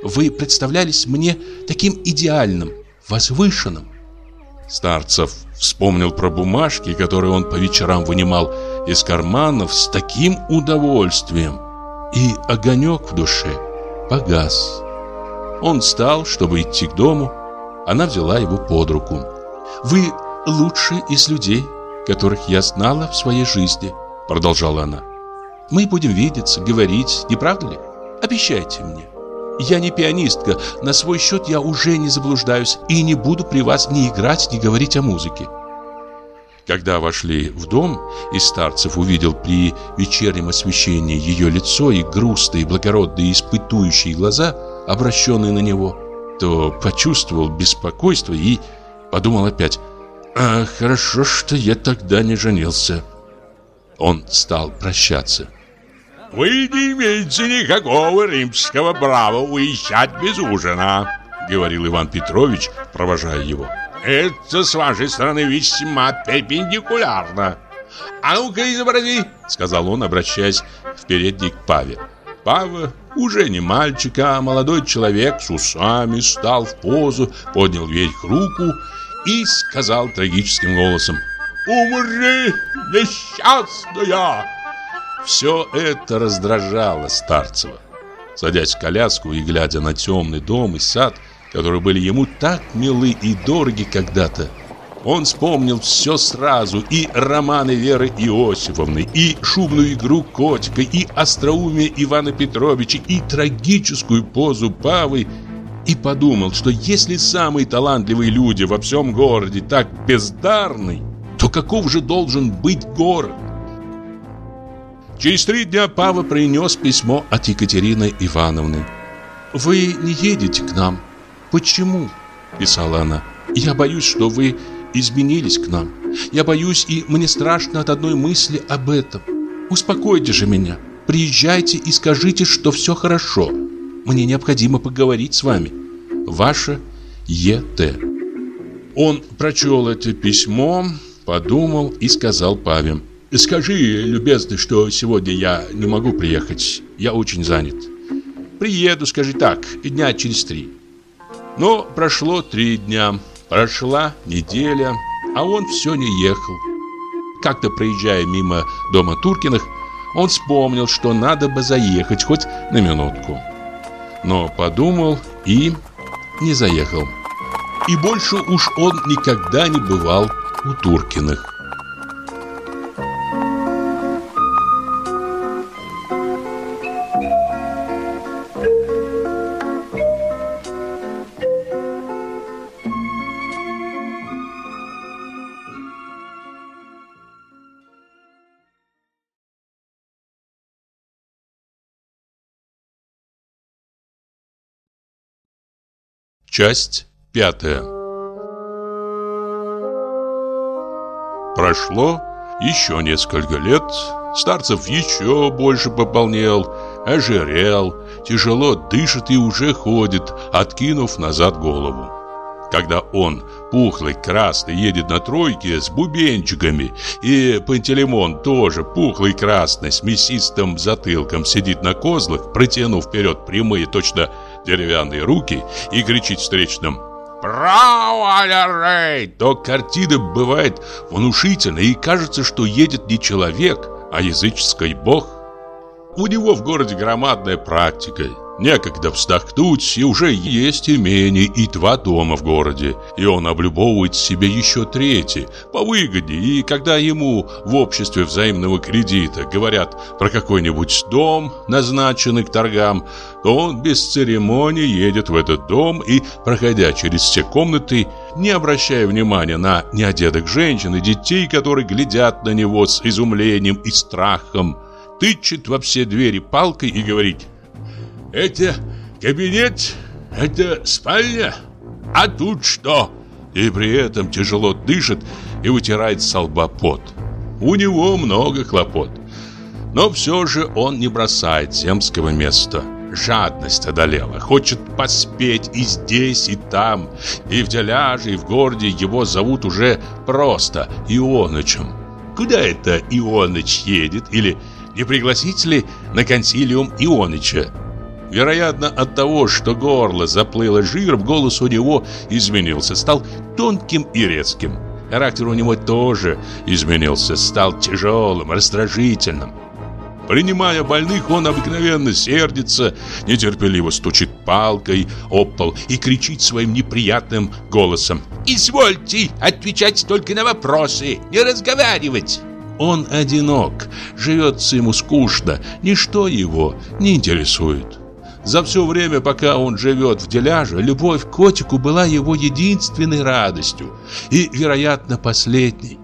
вы представлялись мне таким идеальным, возвышенным. Старцев вспомнил про бумажки, которые он по вечерам вынимал из карманов с таким удовольствием. И огонек в душе погас. Он встал, чтобы идти к дому, она взяла его под руку. «Вы лучший из людей, которых я знала в своей жизни», продолжала она. «Мы будем видеться, говорить, не правда ли? Обещайте мне. Я не пианистка, на свой счет я уже не заблуждаюсь и не буду при вас ни играть, ни говорить о музыке». Когда вошли в дом, и Старцев увидел при вечернем освещении ее лицо и грустные, благородные, испытующие глаза, обращенные на него, то почувствовал беспокойство и подумал опять «А хорошо, что я тогда не женился». Он стал прощаться. Вы не имеете никакого римского права уезжать без ужина, говорил Иван Петрович, провожая его. Это с вашей стороны весьма перпендикулярно. А ну-ка изобрази, сказал он, обращаясь в передний к Паве. Пава, уже не мальчик, а молодой человек с усами, стал в позу, поднял вверх руку и сказал трагическим голосом «Умри, несчастная!» Все это раздражало Старцева. Садясь в коляску и глядя на темный дом и сад, которые были ему так милы и дороги когда-то, он вспомнил все сразу, и романы Веры Иосифовны, и шумную игру котика, и остроумие Ивана Петровича, и трагическую позу Павы, и подумал, что если самые талантливые люди во всем городе так бездарны, то каков же должен быть город? Через три дня Пава принес письмо от Екатерины Ивановны. «Вы не едете к нам. Почему?» – писала она. «Я боюсь, что вы изменились к нам. Я боюсь, и мне страшно от одной мысли об этом. Успокойте же меня. Приезжайте и скажите, что все хорошо. Мне необходимо поговорить с вами. Ваша Е.Т. Он прочел это письмо, подумал и сказал Паве. «Скажи, любезный, что сегодня я не могу приехать. Я очень занят. Приеду, скажи так, дня через три». Но прошло три дня. Прошла неделя, а он все не ехал. Как-то проезжая мимо дома Туркиных, он вспомнил, что надо бы заехать хоть на минутку. Но подумал и не заехал. И больше уж он никогда не бывал у Туркиных. Часть пятая Прошло еще несколько лет, Старцев еще больше пополнел, ожирел, тяжело дышит и уже ходит, откинув назад голову. Когда он, пухлый, красный, едет на тройке с бубенчиками, и Пантелеймон тоже пухлый, красный, с мясистым затылком сидит на козлах, протянув вперед прямые, точно деревянные руки и кричит встречным «Право, Рей!» то картина бывает внушительной и кажется, что едет не человек, а языческий бог. У него в городе громадная практика – Некогда вздохнуть, и уже есть имение и два дома в городе. И он облюбовывает себе еще третий, повыгоднее. И когда ему в обществе взаимного кредита говорят про какой-нибудь дом, назначенный к торгам, то он без церемонии едет в этот дом и, проходя через все комнаты, не обращая внимания на неодетых женщин и детей, которые глядят на него с изумлением и страхом, тычет во все двери палкой и говорит это кабинет, это спальня, а тут что? И при этом тяжело дышит и вытирает с лба пот. У него много хлопот. Но все же он не бросает земского места. Жадность одолела, хочет поспеть и здесь, и там, и в Деляже, и в городе его зовут уже просто Ионычем. Куда это Ионыч едет или не пригласить ли на консилиум Ионыча? Вероятно, от того, что горло заплыло жиром, голос у него изменился, стал тонким и резким. Характер у него тоже изменился, стал тяжелым, раздражительным. Принимая больных, он обыкновенно сердится, нетерпеливо стучит палкой об пол и кричит своим неприятным голосом. «Извольте отвечать только на вопросы, не разговаривать!» Он одинок, живется ему скучно, ничто его не интересует. За все время, пока он живет в деляже, любовь к котику была его единственной радостью и, вероятно, последней.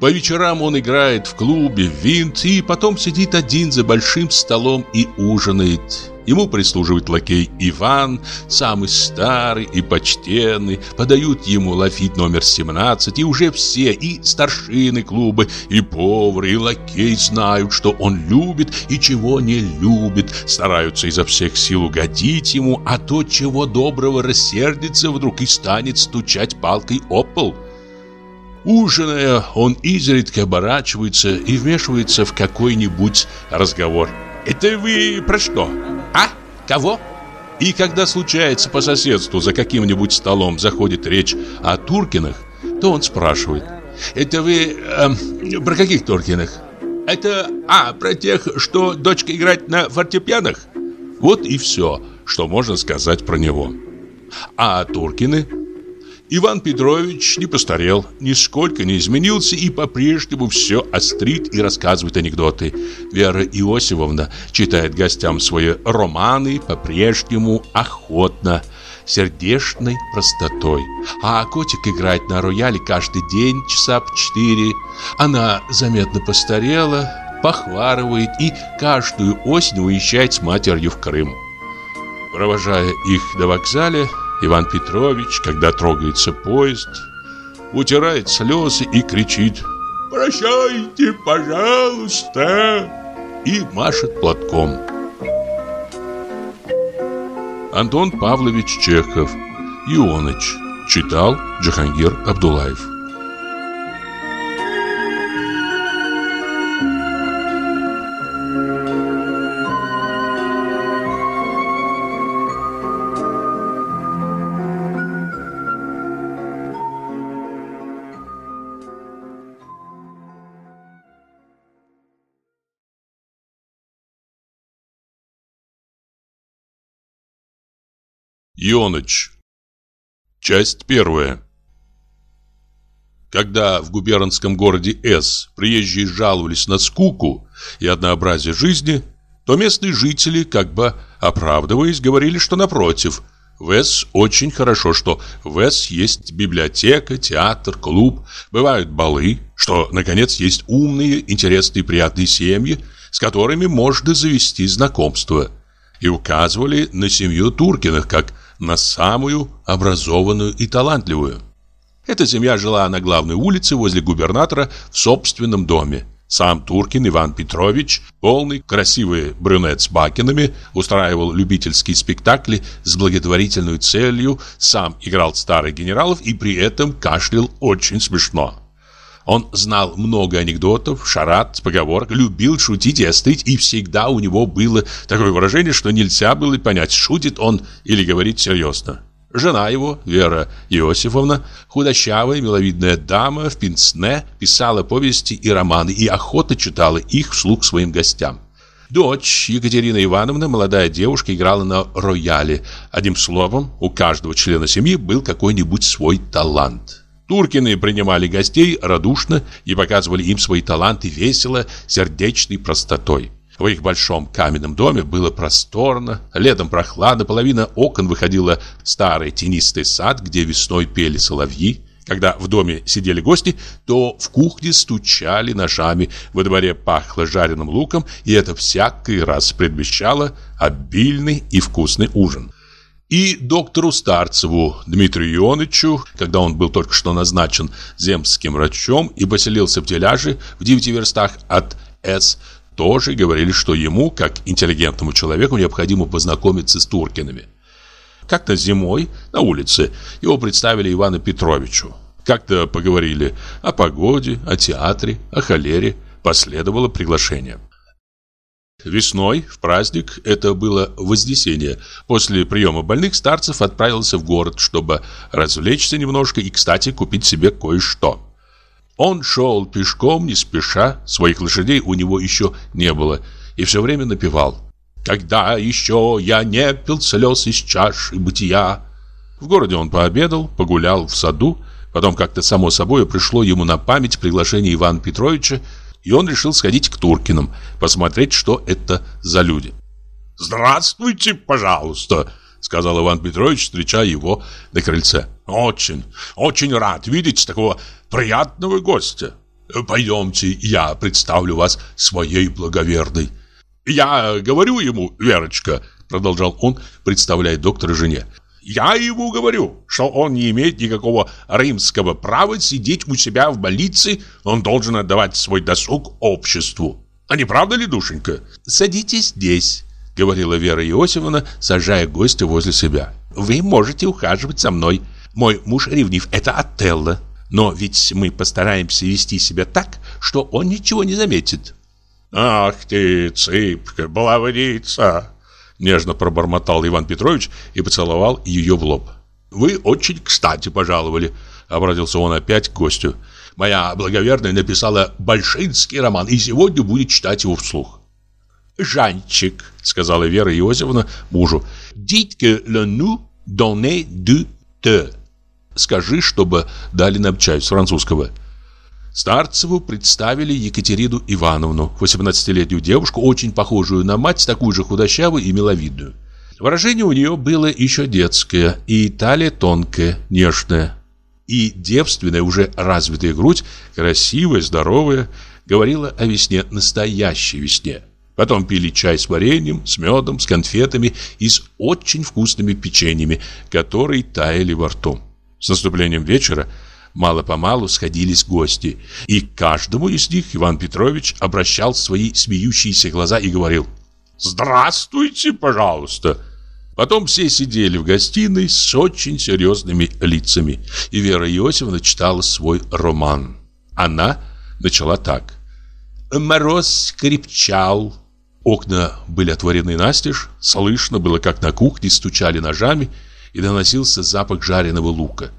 По вечерам он играет в клубе в винт и потом сидит один за большим столом и ужинает. Ему прислуживает лакей Иван, самый старый и почтенный, подают ему лафит номер 17, и уже все, и старшины клуба, и повар, и лакей знают, что он любит и чего не любит, стараются изо всех сил угодить ему, а то, чего доброго, рассердится вдруг и станет стучать палкой о пол. Ужиная, он изредка оборачивается и вмешивается в какой-нибудь разговор. «Это вы про что?» А? Кого? И когда случается по соседству за каким-нибудь столом заходит речь о Туркиных, то он спрашивает. Это вы э, про каких Туркиных? Это, а, про тех, что дочка играет на фортепианах? Вот и все, что можно сказать про него. А Туркины Иван Петрович не постарел, нисколько не изменился и по-прежнему все острит и рассказывает анекдоты. Вера Иосифовна читает гостям свои романы по-прежнему охотно, сердечной простотой. А котик играет на рояле каждый день часа по четыре. Она заметно постарела, похварывает и каждую осень уезжает с матерью в Крым. Провожая их до вокзаля, Иван Петрович, когда трогается поезд, утирает слезы и кричит «Прощайте, пожалуйста!» и машет платком. Антон Павлович Чехов Ионыч Читал Джахангир Абдулаев Ионыч. Часть первая. Когда в губернском городе С приезжие жаловались на скуку и однообразие жизни, то местные жители, как бы оправдываясь, говорили, что напротив, в С очень хорошо, что в С есть библиотека, театр, клуб, бывают балы, что, наконец, есть умные, интересные, приятные семьи, с которыми можно завести знакомство. И указывали на семью Туркиных как на самую образованную и талантливую. Эта семья жила на главной улице возле губернатора в собственном доме. Сам Туркин Иван Петрович, полный, красивый брюнет с бакинами, устраивал любительские спектакли с благотворительной целью, сам играл старых генералов и при этом кашлял очень смешно. Он знал много анекдотов, шарат, поговорок, любил шутить и остыть, и всегда у него было такое выражение, что нельзя было понять, шутит он или говорит серьезно. Жена его, Вера Иосифовна, худощавая, миловидная дама в пинцне, писала повести и романы и охотно читала их вслух своим гостям. Дочь Екатерина Ивановна, молодая девушка, играла на рояле. Одним словом, у каждого члена семьи был какой-нибудь свой талант. Туркины принимали гостей радушно и показывали им свои таланты весело, сердечной простотой. В их большом каменном доме было просторно, летом прохладно, половина окон выходила в старый тенистый сад, где весной пели соловьи. Когда в доме сидели гости, то в кухне стучали ножами, во дворе пахло жареным луком, и это всякий раз предвещало обильный и вкусный ужин и доктору Старцеву Дмитрию Ионычу, когда он был только что назначен земским врачом и поселился в теляже в девяти верстах от С, тоже говорили, что ему, как интеллигентному человеку, необходимо познакомиться с Туркиными. Как-то зимой на улице его представили Ивану Петровичу. Как-то поговорили о погоде, о театре, о холере. Последовало приглашение. Весной, в праздник, это было вознесение, после приема больных старцев отправился в город, чтобы развлечься немножко и, кстати, купить себе кое-что. Он шел пешком, не спеша, своих лошадей у него еще не было, и все время напевал. «Когда еще я не пил слез из чаши бытия». В городе он пообедал, погулял в саду, потом как-то само собой пришло ему на память приглашение Ивана Петровича и он решил сходить к Туркиным, посмотреть, что это за люди. «Здравствуйте, пожалуйста», — сказал Иван Петрович, встречая его на крыльце. «Очень, очень рад видеть такого приятного гостя. Пойдемте, я представлю вас своей благоверной». «Я говорю ему, Верочка», — продолжал он, представляя доктора жене. Я ему говорю, что он не имеет никакого римского права сидеть у себя в больнице, он должен отдавать свой досуг обществу. А не правда ли, душенька? Садитесь здесь, говорила Вера Иосифовна, сажая гостя возле себя. Вы можете ухаживать за мной. Мой муж ревнив, это Отелло. Но ведь мы постараемся вести себя так, что он ничего не заметит. Ах ты, цыпка, баловница! Нежно пробормотал Иван Петрович и поцеловал ее в лоб. «Вы очень кстати пожаловали», — обратился он опять к гостю. «Моя благоверная написала большинский роман и сегодня будет читать его вслух». «Жанчик», — сказала Вера Иосифовна мужу, «dites que le nous donne du te». «Скажи, чтобы дали нам чай с французского». Старцеву представили Екатерину Ивановну, 18-летнюю девушку, очень похожую на мать, такую же худощавую и миловидную. Выражение у нее было еще детское, и талия тонкая, нежная. И девственная, уже развитая грудь, красивая, здоровая, говорила о весне, настоящей весне. Потом пили чай с вареньем, с медом, с конфетами и с очень вкусными печеньями, которые таяли во рту. С наступлением вечера Мало-помалу сходились гости, и к каждому из них Иван Петрович обращал свои смеющиеся глаза и говорил «Здравствуйте, пожалуйста!» Потом все сидели в гостиной с очень серьезными лицами, и Вера Иосифовна читала свой роман. Она начала так. «Мороз крепчал». Окна были отворены настежь, слышно было, как на кухне стучали ножами, и доносился запах жареного лука.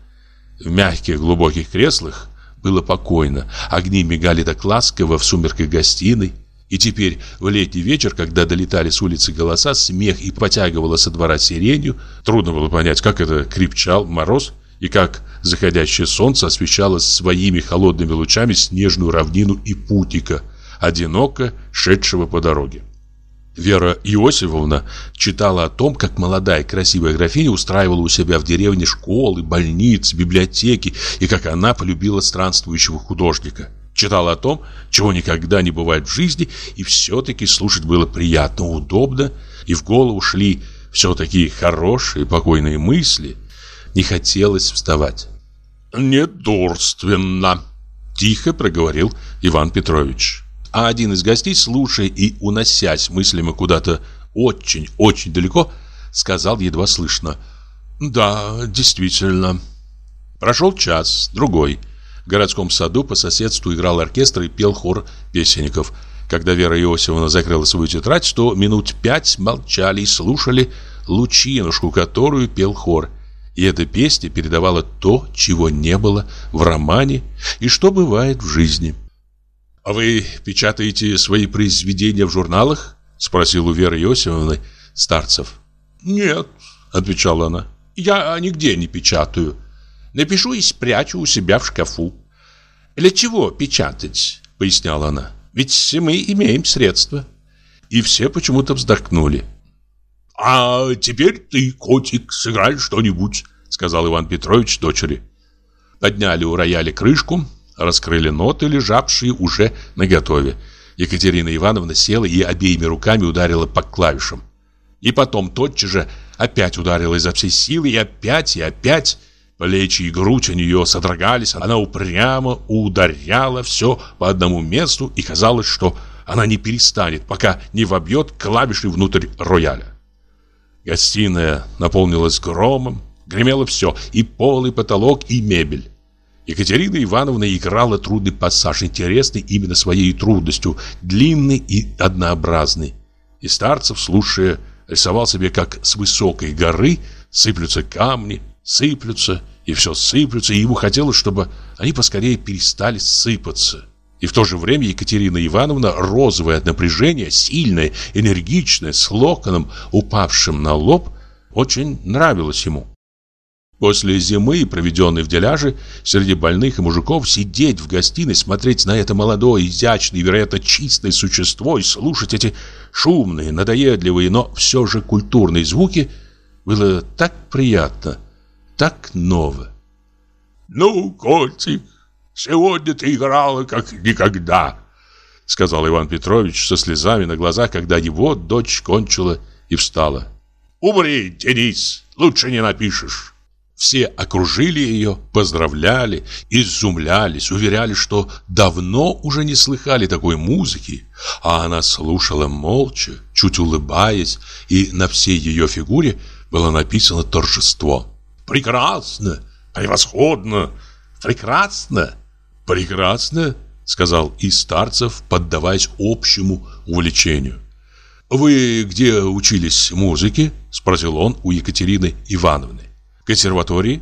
В мягких глубоких креслах было покойно. Огни мигали так ласково в сумерках гостиной. И теперь, в летний вечер, когда долетали с улицы голоса, смех и потягивало со двора сиренью, трудно было понять, как это крепчал мороз и как заходящее солнце освещало своими холодными лучами снежную равнину и путика, одиноко шедшего по дороге. Вера Иосифовна читала о том, как молодая красивая графиня устраивала у себя в деревне школы, больницы, библиотеки, и как она полюбила странствующего художника. Читала о том, чего никогда не бывает в жизни, и все-таки слушать было приятно, удобно, и в голову шли все такие хорошие, покойные мысли. Не хотелось вставать. «Недурственно», – тихо проговорил Иван Петрович а один из гостей, слушая и уносясь мыслями куда-то очень-очень далеко, сказал едва слышно «Да, действительно». Прошел час, другой. В городском саду по соседству играл оркестр и пел хор песенников. Когда Вера Иосифовна закрыла свою тетрадь, то минут пять молчали и слушали лучинушку, которую пел хор. И эта песня передавала то, чего не было в романе и что бывает в жизни. «А вы печатаете свои произведения в журналах?» Спросил у Веры Иосифовны Старцев. «Нет», — отвечала она, — «я нигде не печатаю. Напишу и спрячу у себя в шкафу». «Для чего печатать?» — поясняла она. «Ведь мы имеем средства». И все почему-то вздохнули. «А теперь ты, котик, сыграй что-нибудь», — сказал Иван Петрович дочери. Подняли у рояля крышку, Раскрыли ноты, лежавшие уже наготове. Екатерина Ивановна села и обеими руками ударила по клавишам. И потом тотчас же опять ударила изо всей силы, и опять, и опять. Плечи и грудь у нее содрогались, она упрямо ударяла все по одному месту, и казалось, что она не перестанет, пока не вобьет клавиши внутрь рояля. Гостиная наполнилась громом, гремело все, и пол, и потолок, и мебель. Екатерина Ивановна играла трудный пассаж, интересный именно своей трудностью, длинный и однообразный. И Старцев, слушая, рисовал себе, как с высокой горы сыплются камни, сыплются, и все сыплются, и ему хотелось, чтобы они поскорее перестали сыпаться. И в то же время Екатерина Ивановна, розовое от напряжения, сильная, энергичная, с локоном, упавшим на лоб, очень нравилась ему. После зимы, проведенной в деляже, среди больных и мужиков, сидеть в гостиной, смотреть на это молодое, изящное и, вероятно, чистое существо и слушать эти шумные, надоедливые, но все же культурные звуки было так приятно, так ново. «Ну, котик, сегодня ты играла как никогда», сказал Иван Петрович со слезами на глазах, когда его дочь кончила и встала. Умри, Денис, лучше не напишешь. Все окружили ее, поздравляли, изумлялись, уверяли, что давно уже не слыхали такой музыки, а она слушала молча, чуть улыбаясь, и на всей ее фигуре было написано торжество. «Прекрасно! Превосходно! Прекрасно!» «Прекрасно!» — сказал и Старцев, поддаваясь общему увлечению. «Вы где учились музыке?» — спросил он у Екатерины Ивановны. «В консерватории?»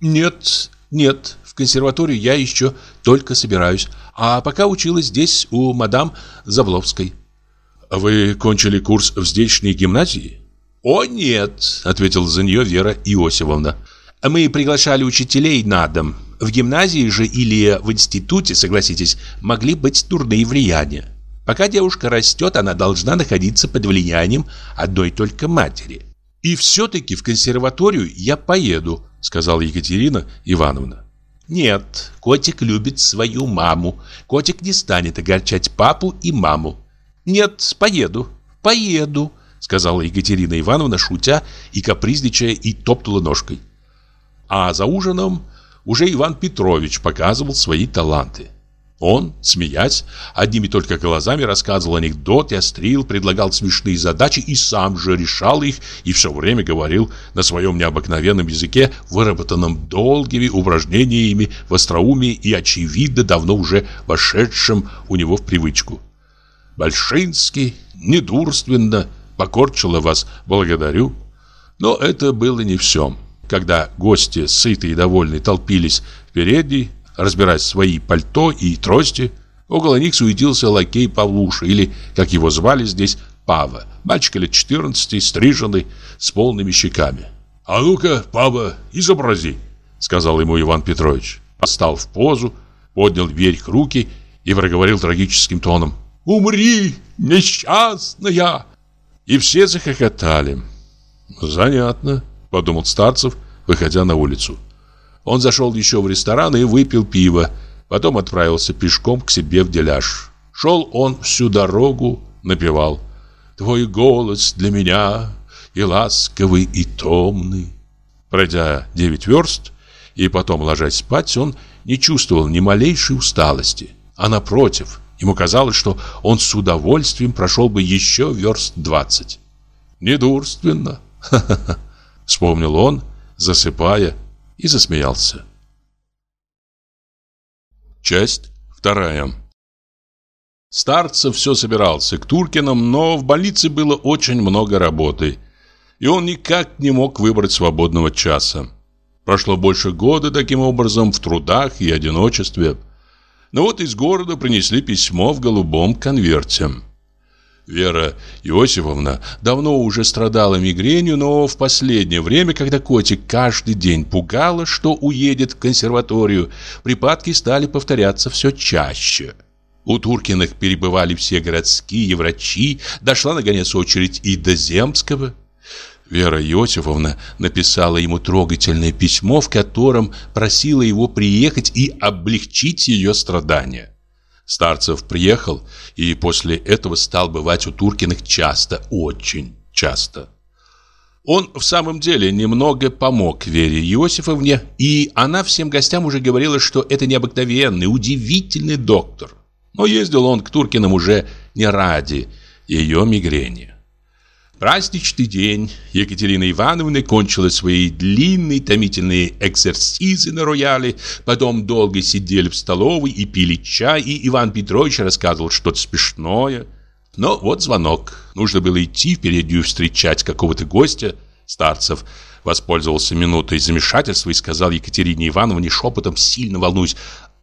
«Нет, нет, в консерваторию я еще только собираюсь, а пока училась здесь у мадам Забловской». «Вы кончили курс в здешней гимназии?» «О, нет», — ответила за нее Вера Иосифовна. «Мы приглашали учителей на дом. В гимназии же или в институте, согласитесь, могли быть дурные влияния. Пока девушка растет, она должна находиться под влиянием одной только матери. И все-таки в консерваторию я поеду, сказала Екатерина Ивановна. Нет, котик любит свою маму. Котик не станет огорчать папу и маму. Нет, поеду, поеду, сказала Екатерина Ивановна, шутя и капризничая, и топтала ножкой. А за ужином уже Иван Петрович показывал свои таланты. Он, смеясь, одними только глазами рассказывал анекдоты, острил, предлагал смешные задачи и сам же решал их и все время говорил на своем необыкновенном языке, выработанном долгими упражнениями в остроумии и, очевидно, давно уже вошедшем у него в привычку. «Большинский, недурственно, покорчило вас, благодарю». Но это было не все. Когда гости, сытые и довольные, толпились в передней, разбирать свои пальто и трости. Около них суетился лакей Павлуша, или, как его звали здесь, Пава. Мальчик лет 14, стриженный, с полными щеками. «А ну-ка, Пава, изобрази!» — сказал ему Иван Петрович. Встал в позу, поднял вверх руки и проговорил трагическим тоном. «Умри, несчастная!» И все захохотали. «Занятно», — подумал Старцев, выходя на улицу. Он зашел еще в ресторан и выпил пиво. Потом отправился пешком к себе в деляж. Шел он всю дорогу, напевал «Твой голос для меня и ласковый, и томный». Пройдя девять верст и потом ложась спать, он не чувствовал ни малейшей усталости. А напротив, ему казалось, что он с удовольствием прошел бы еще верст двадцать. «Недурственно!» — вспомнил он, засыпая и засмеялся. Часть вторая. Старцев все собирался к Туркинам, но в больнице было очень много работы, и он никак не мог выбрать свободного часа. Прошло больше года таким образом в трудах и одиночестве. Но вот из города принесли письмо в голубом конверте. Вера Иосифовна давно уже страдала мигренью, но в последнее время, когда котик каждый день пугала, что уедет в консерваторию, припадки стали повторяться все чаще. У Туркиных перебывали все городские врачи, дошла наконец очередь и до Земского. Вера Иосифовна написала ему трогательное письмо, в котором просила его приехать и облегчить ее страдания. Старцев приехал и после этого стал бывать у Туркиных часто, очень часто. Он в самом деле немного помог Вере Иосифовне, и она всем гостям уже говорила, что это необыкновенный, удивительный доктор. Но ездил он к Туркиным уже не ради ее мигрени. Праздничный день Екатерина Ивановна кончила свои длинные томительные эксерсизы на рояле, потом долго сидели в столовой и пили чай, и Иван Петрович рассказывал что-то смешное. Но вот звонок. Нужно было идти в переднюю встречать какого-то гостя. Старцев воспользовался минутой замешательства и сказал Екатерине Ивановне шепотом, сильно волнуюсь,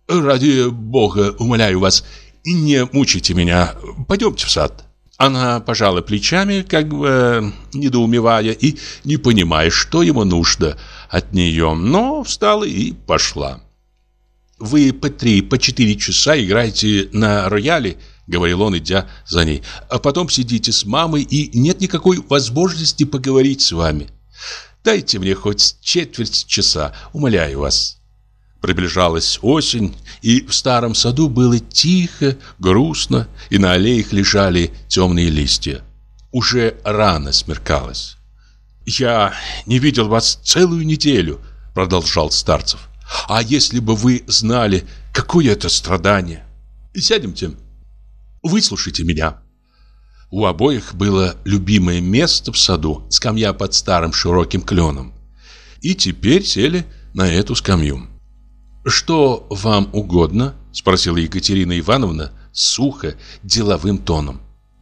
«Ради бога, умоляю вас, не мучайте меня, пойдемте в сад». Она пожала плечами, как бы недоумевая и не понимая, что ему нужно от нее, но встала и пошла. «Вы по три, по четыре часа играете на рояле», — говорил он, идя за ней, «а потом сидите с мамой, и нет никакой возможности поговорить с вами. Дайте мне хоть четверть часа, умоляю вас». Приближалась осень, и в старом саду было тихо, грустно, и на аллеях лежали темные листья. Уже рано смеркалось. «Я не видел вас целую неделю», — продолжал Старцев. «А если бы вы знали, какое это страдание? Сядемте, выслушайте меня». У обоих было любимое место в саду, скамья под старым широким кленом. И теперь сели на эту скамью. «Что вам угодно?» – спросила Екатерина Ивановна сухо, деловым тоном.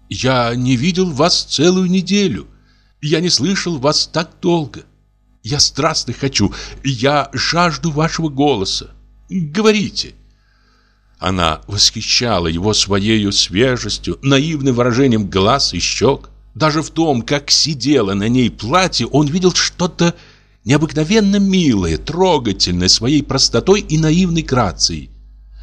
«Я не видел вас целую неделю. Я не слышал вас так долго. Я страстно хочу, я жажду вашего голоса. Говорите». Она восхищала его своей свежестью, наивным выражением глаз и щек. Даже в том, как сидело на ней платье, он видел что-то необыкновенно милое, трогательное своей простотой и наивной грацией.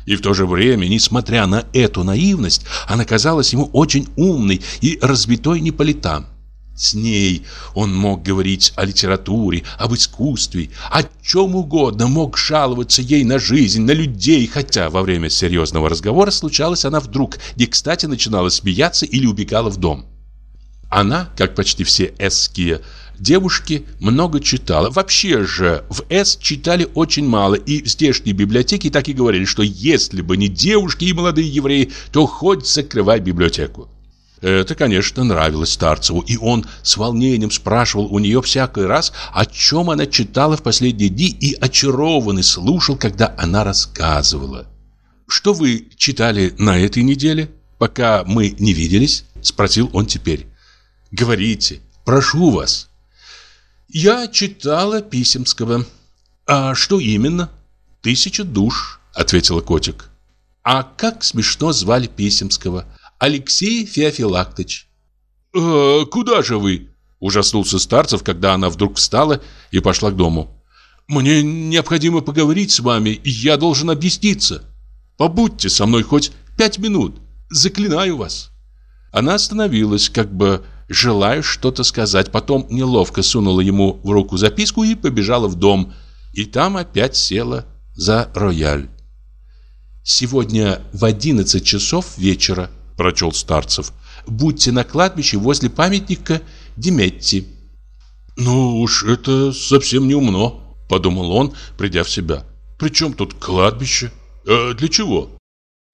И в то же время, несмотря на эту наивность, она казалась ему очень умной и разбитой не. С ней он мог говорить о литературе, об искусстве, о чем угодно, мог жаловаться ей на жизнь, на людей, хотя во время серьезного разговора случалось, она вдруг не кстати начинала смеяться или убегала в дом. Она, как почти все эсские девушки, много читала. Вообще же в С читали очень мало, и в здешней библиотеке так и говорили, что если бы не девушки и молодые евреи, то хоть закрывай библиотеку. Это, конечно, нравилось Старцеву, и он с волнением спрашивал у нее всякий раз, о чем она читала в последние дни, и очарованный слушал, когда она рассказывала. «Что вы читали на этой неделе, пока мы не виделись?» – спросил он теперь. «Говорите, прошу вас». «Я читала Писемского». «А что именно?» «Тысяча душ», – ответила котик. «А как смешно звали Писемского?» Алексей Феофилактович. «Э, «Куда же вы?» – ужаснулся Старцев, когда она вдруг встала и пошла к дому. «Мне необходимо поговорить с вами, и я должен объясниться. Побудьте со мной хоть пять минут, заклинаю вас». Она остановилась, как бы желая что-то сказать, потом неловко сунула ему в руку записку и побежала в дом, и там опять села за рояль. «Сегодня в одиннадцать часов вечера прочел Старцев. Будьте на кладбище возле памятника Деметти. Ну уж это совсем не умно, подумал он, придя в себя. Причем тут кладбище? А для чего?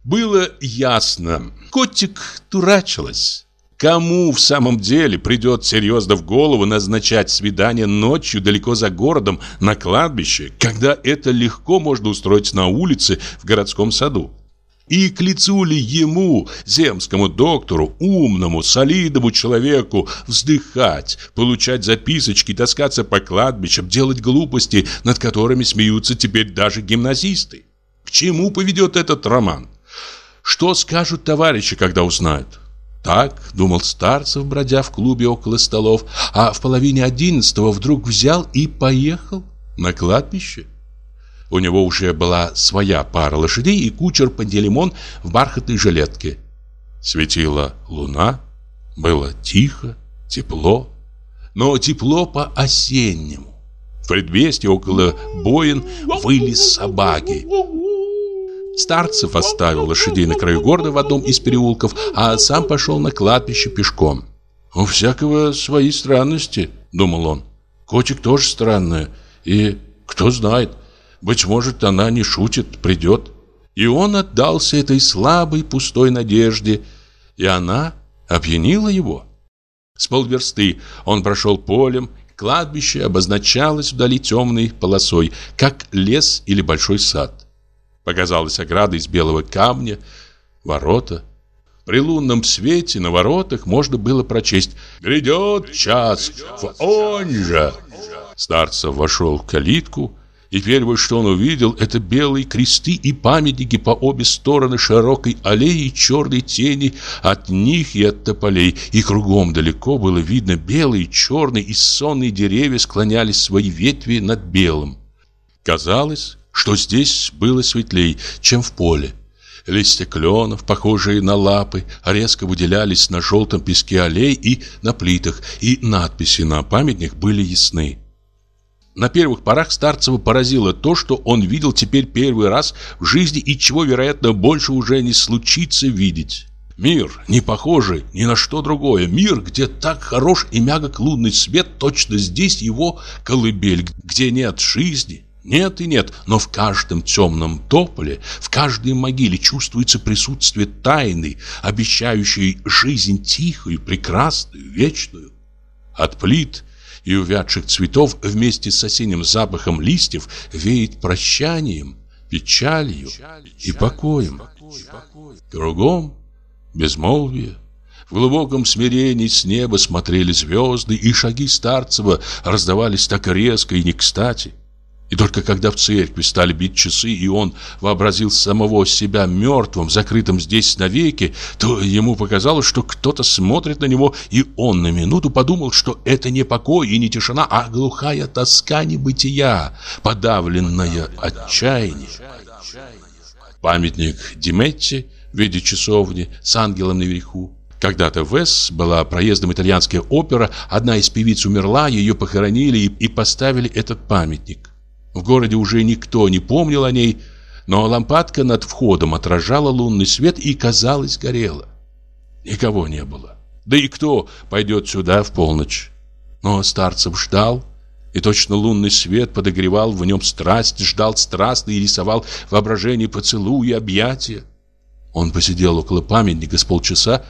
Было ясно. Котик дурачилась. Кому в самом деле придет серьезно в голову назначать свидание ночью далеко за городом на кладбище, когда это легко можно устроить на улице в городском саду? И к лицу ли ему, земскому доктору, умному, солидному человеку, вздыхать, получать записочки, таскаться по кладбищам, делать глупости, над которыми смеются теперь даже гимназисты? К чему поведет этот роман? Что скажут товарищи, когда узнают? Так, думал Старцев, бродя в клубе около столов, а в половине одиннадцатого вдруг взял и поехал на кладбище. У него уже была своя пара лошадей и кучер Пантелеймон в бархатной жилетке. Светила луна, было тихо, тепло, но тепло по-осеннему. В предместе около боин выли собаки. Старцев оставил лошадей на краю города в одном из переулков, а сам пошел на кладбище пешком. «У всякого свои странности», — думал он. «Котик тоже странная, и кто знает, быть может, она не шутит, придет. И он отдался этой слабой, пустой надежде, и она опьянила его. С полверсты он прошел полем, кладбище обозначалось вдали темной полосой, как лес или большой сад. Показалась ограда из белого камня, ворота. При лунном свете на воротах можно было прочесть «Грядет час в он же». Старцев вошел в калитку, и первое, что он увидел, это белые кресты и памятники по обе стороны широкой аллеи и черной тени от них и от тополей. И кругом далеко было видно белые, черные и сонные деревья склонялись свои ветви над белым. Казалось, что здесь было светлей, чем в поле. Листья кленов, похожие на лапы, резко выделялись на желтом песке аллей и на плитах, и надписи на памятник были ясны. На первых порах Старцева поразило то, что он видел теперь первый раз в жизни и чего, вероятно, больше уже не случится видеть. Мир, не похожий ни на что другое. Мир, где так хорош и мягок лунный свет, точно здесь его колыбель, где нет жизни, нет и нет, но в каждом темном тополе, в каждой могиле чувствуется присутствие тайны, обещающей жизнь тихую, прекрасную, вечную. От плит и увядших цветов вместе с осенним запахом листьев веет прощанием, печалью и покоем. Кругом безмолвие. В глубоком смирении с неба смотрели звезды, и шаги Старцева раздавались так резко и не кстати. И только когда в церкви стали бить часы, и он вообразил самого себя мертвым, закрытым здесь навеки, то ему показалось, что кто-то смотрит на него, и он на минуту подумал, что это не покой и не тишина, а глухая тоска небытия, подавленное отчаяние. Памятник Диметти в виде часовни с ангелом наверху. Когда-то в С была проездом итальянская опера, одна из певиц умерла, ее похоронили и поставили этот памятник. В городе уже никто не помнил о ней, но лампадка над входом отражала лунный свет и, казалось, горела. Никого не было. Да и кто пойдет сюда в полночь? Но Старцев ждал, и точно лунный свет подогревал в нем страсть, ждал страстно и рисовал воображение поцелуя и объятия. Он посидел около памятника с полчаса,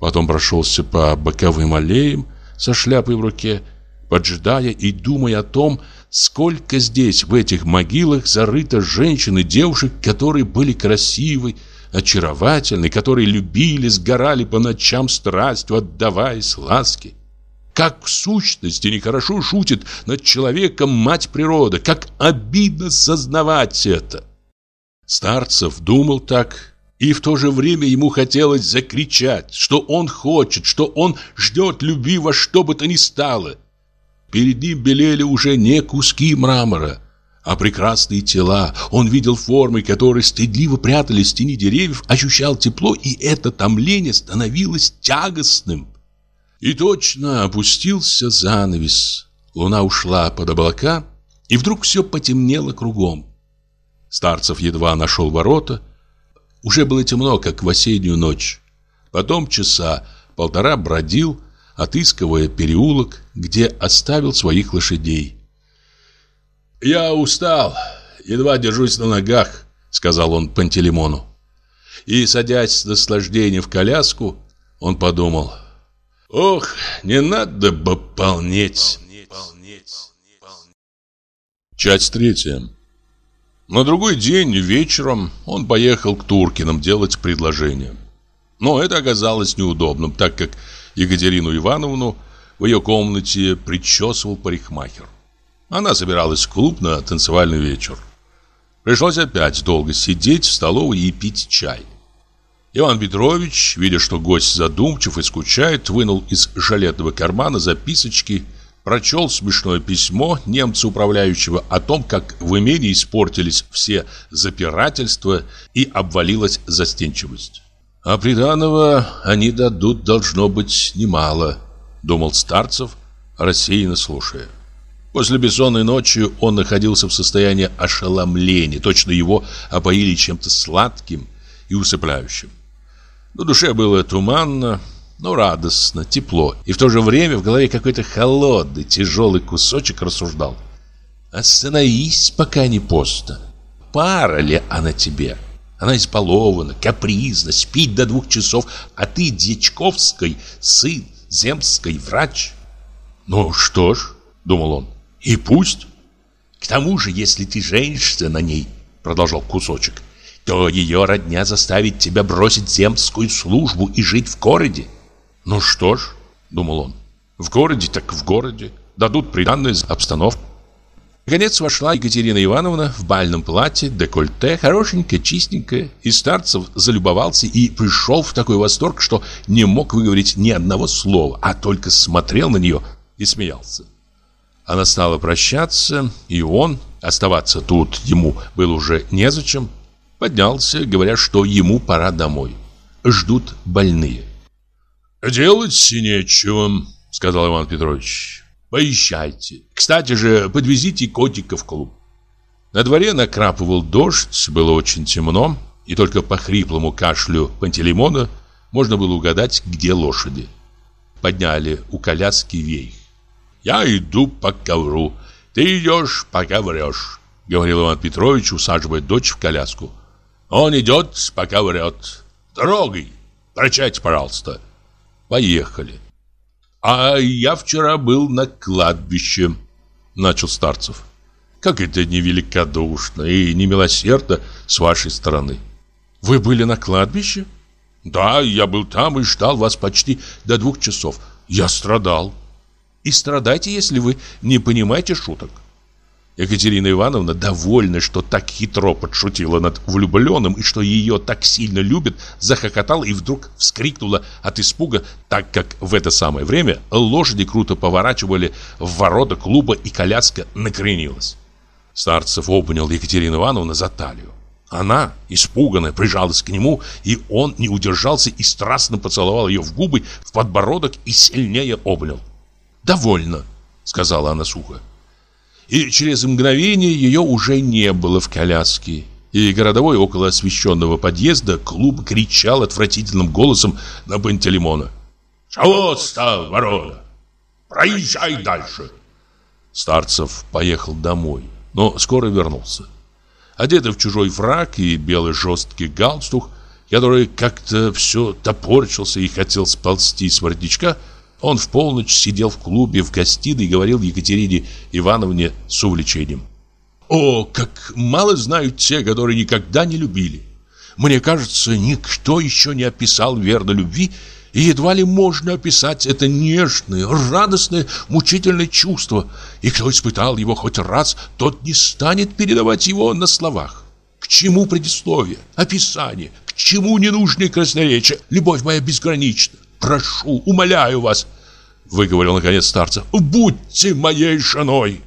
потом прошелся по боковым аллеям со шляпой в руке, поджидая и думая о том, сколько здесь, в этих могилах, зарыто женщин и девушек, которые были красивы, очаровательны, которые любили, сгорали по ночам страстью, отдаваясь ласке. Как в сущности нехорошо шутит над человеком мать природа, как обидно сознавать это. Старцев думал так, и в то же время ему хотелось закричать, что он хочет, что он ждет любви во что бы то ни стало – Перед ним белели уже не куски мрамора, а прекрасные тела. Он видел формы, которые стыдливо прятались в тени деревьев, ощущал тепло, и это томление становилось тягостным. И точно опустился занавес. Луна ушла под облака, и вдруг все потемнело кругом. Старцев едва нашел ворота. Уже было темно, как в осеннюю ночь. Потом часа полтора бродил, отыскивая переулок, где оставил своих лошадей. «Я устал, едва держусь на ногах», — сказал он Пантелеймону. И, садясь с наслаждением в коляску, он подумал, «Ох, не надо бы полнеть». Часть третья. На другой день вечером он поехал к Туркиным делать предложение. Но это оказалось неудобным, так как Екатерину Ивановну в ее комнате причесывал парикмахер. Она собиралась в клуб на танцевальный вечер. Пришлось опять долго сидеть в столовой и пить чай. Иван Петрович, видя, что гость задумчив и скучает, вынул из жилетного кармана записочки, прочел смешное письмо немца управляющего о том, как в имении испортились все запирательства и обвалилась застенчивость. А приданого они дадут должно быть немало, думал Старцев, рассеянно слушая. После бессонной ночи он находился в состоянии ошеломления, точно его опоили чем-то сладким и усыпляющим. На душе было туманно, но радостно, тепло, и в то же время в голове какой-то холодный, тяжелый кусочек рассуждал. «Остановись, пока не поздно. Пара ли она тебе?» Она избалована, капризна, спит до двух часов, а ты Дьячковской сын, земской врач. Ну что ж, думал он, и пусть. К тому же, если ты женишься на ней, продолжал кусочек, то ее родня заставит тебя бросить земскую службу и жить в городе. Ну что ж, думал он, в городе так в городе, дадут приданную обстановку. Наконец вошла Екатерина Ивановна в бальном платье, декольте, хорошенькая, чистенькая, и Старцев залюбовался и пришел в такой восторг, что не мог выговорить ни одного слова, а только смотрел на нее и смеялся. Она стала прощаться, и он, оставаться тут ему было уже незачем, поднялся, говоря, что ему пора домой. Ждут больные. «Делать нечего», — сказал Иван Петрович. Поезжайте. Кстати же, подвезите котика в клуб. На дворе накрапывал дождь, было очень темно, и только по хриплому кашлю Пантелеймона можно было угадать, где лошади. Подняли у коляски вейх. «Я иду по ковру, ты идешь, пока врешь», — говорил Иван Петрович, усаживая дочь в коляску. «Он идет, пока врет. Дорогой, прощайте, пожалуйста». Поехали. «А я вчера был на кладбище», — начал Старцев. «Как это невеликодушно и немилосердно с вашей стороны». «Вы были на кладбище?» «Да, я был там и ждал вас почти до двух часов. Я страдал». «И страдайте, если вы не понимаете шуток». Екатерина Ивановна, довольна, что так хитро подшутила над влюбленным и что ее так сильно любят, захохотала и вдруг вскрикнула от испуга, так как в это самое время лошади круто поворачивали в ворота клуба и коляска накренилась. Старцев обнял Екатерину Ивановну за талию. Она, испуганная, прижалась к нему, и он не удержался и страстно поцеловал ее в губы, в подбородок и сильнее обнял. «Довольно», — сказала она сухо и через мгновение ее уже не было в коляске. И городовой около освещенного подъезда клуб кричал отвратительным голосом на Пантелеймона. «Чего стал, ворона? Проезжай дальше!» Старцев поехал домой, но скоро вернулся. Одетый в чужой фраг и белый жесткий галстук, который как-то все топорчился и хотел сползти с воротничка, он в полночь сидел в клубе в гостиной и говорил Екатерине Ивановне с увлечением. «О, как мало знают те, которые никогда не любили! Мне кажется, никто еще не описал верно любви, и едва ли можно описать это нежное, радостное, мучительное чувство. И кто испытал его хоть раз, тот не станет передавать его на словах. К чему предисловие, описание, к чему ненужные красноречия? Любовь моя безгранична. Прошу, умоляю вас, выговорил наконец старцев. Будьте моей женой.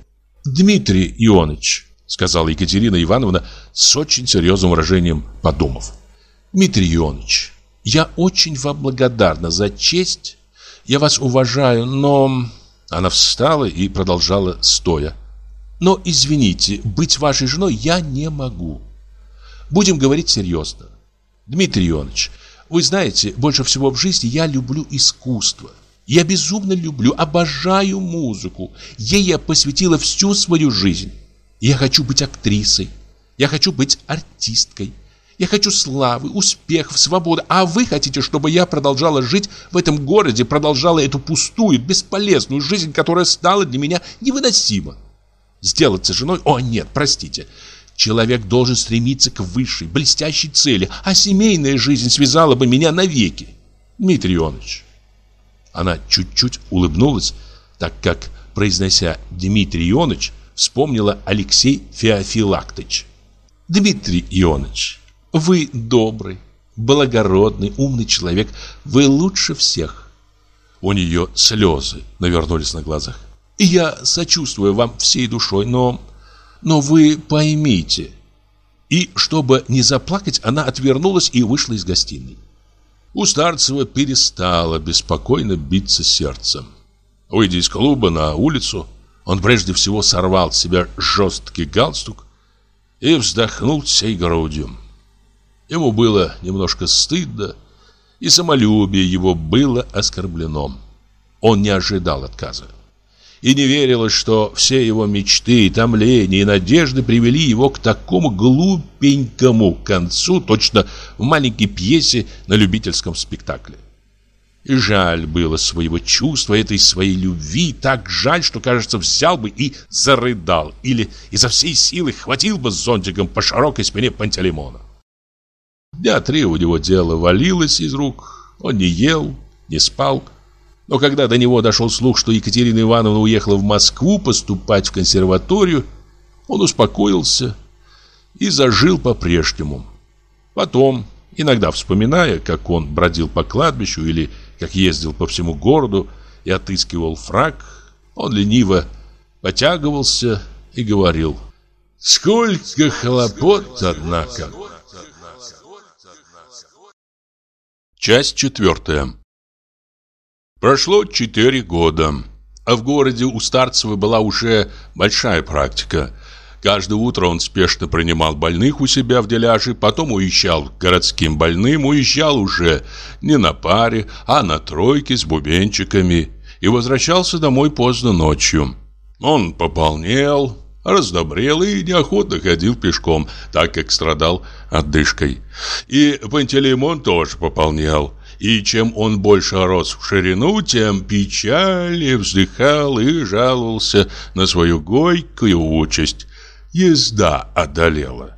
Дмитрий Ионович, сказала Екатерина Ивановна с очень серьезным выражением, подумав. Дмитрий Ионович, я очень вам благодарна за честь. Я вас уважаю, но она встала и продолжала стоя. Но извините, быть вашей женой я не могу. Будем говорить серьезно. Дмитрий Ионович, вы знаете, больше всего в жизни я люблю искусство. Я безумно люблю, обожаю музыку. Ей я посвятила всю свою жизнь. Я хочу быть актрисой. Я хочу быть артисткой. Я хочу славы, успехов, свободы. А вы хотите, чтобы я продолжала жить в этом городе, продолжала эту пустую, бесполезную жизнь, которая стала для меня невыносима. Сделаться женой? О, нет, простите. Человек должен стремиться к высшей, блестящей цели, а семейная жизнь связала бы меня навеки. Дмитрий Ионович. Она чуть-чуть улыбнулась, так как, произнося Дмитрий Ионович, вспомнила Алексей Феофилактович. Дмитрий Ионович, вы добрый, благородный, умный человек, вы лучше всех. У нее слезы навернулись на глазах. И я сочувствую вам всей душой, но но вы поймите. И чтобы не заплакать, она отвернулась и вышла из гостиной. У Старцева перестало беспокойно биться сердце. Выйдя из клуба на улицу, он прежде всего сорвал с себя жесткий галстук и вздохнул всей грудью. Ему было немножко стыдно, и самолюбие его было оскорблено. Он не ожидал отказа и не верилось, что все его мечты, томления и надежды привели его к такому глупенькому концу, точно в маленькой пьесе на любительском спектакле. И жаль было своего чувства, этой своей любви, так жаль, что, кажется, взял бы и зарыдал, или изо всей силы хватил бы зонтиком по широкой спине Пантелеймона. Дня три у него дело валилось из рук, он не ел, не спал, но когда до него дошел слух, что Екатерина Ивановна уехала в Москву поступать в консерваторию, он успокоился и зажил по-прежнему. Потом, иногда вспоминая, как он бродил по кладбищу или как ездил по всему городу и отыскивал фраг, он лениво потягивался и говорил «Сколько хлопот, однако!» Часть четвертая Прошло четыре года, а в городе у Старцева была уже большая практика. Каждое утро он спешно принимал больных у себя в деляже, потом уезжал к городским больным, уезжал уже не на паре, а на тройке с бубенчиками и возвращался домой поздно ночью. Он пополнел, раздобрел и неохотно ходил пешком, так как страдал отдышкой. И Пантелеймон тоже пополнял. И чем он больше рос в ширину, тем печальнее вздыхал и жаловался на свою горькую участь. Езда одолела.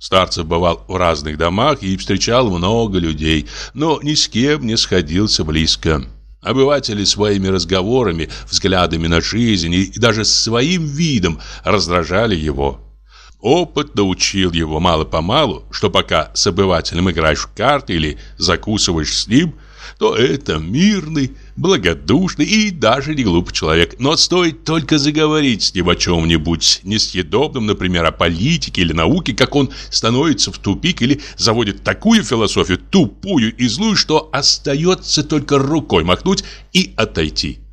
Старцев бывал в разных домах и встречал много людей, но ни с кем не сходился близко. Обыватели своими разговорами, взглядами на жизнь и даже своим видом раздражали его. Опыт научил его мало-помалу, что пока с обывателем играешь в карты или закусываешь с ним, то это мирный, благодушный и даже не глупый человек. Но стоит только заговорить с ним о чем-нибудь несъедобном, например, о политике или науке, как он становится в тупик или заводит такую философию, тупую и злую, что остается только рукой махнуть и отойти.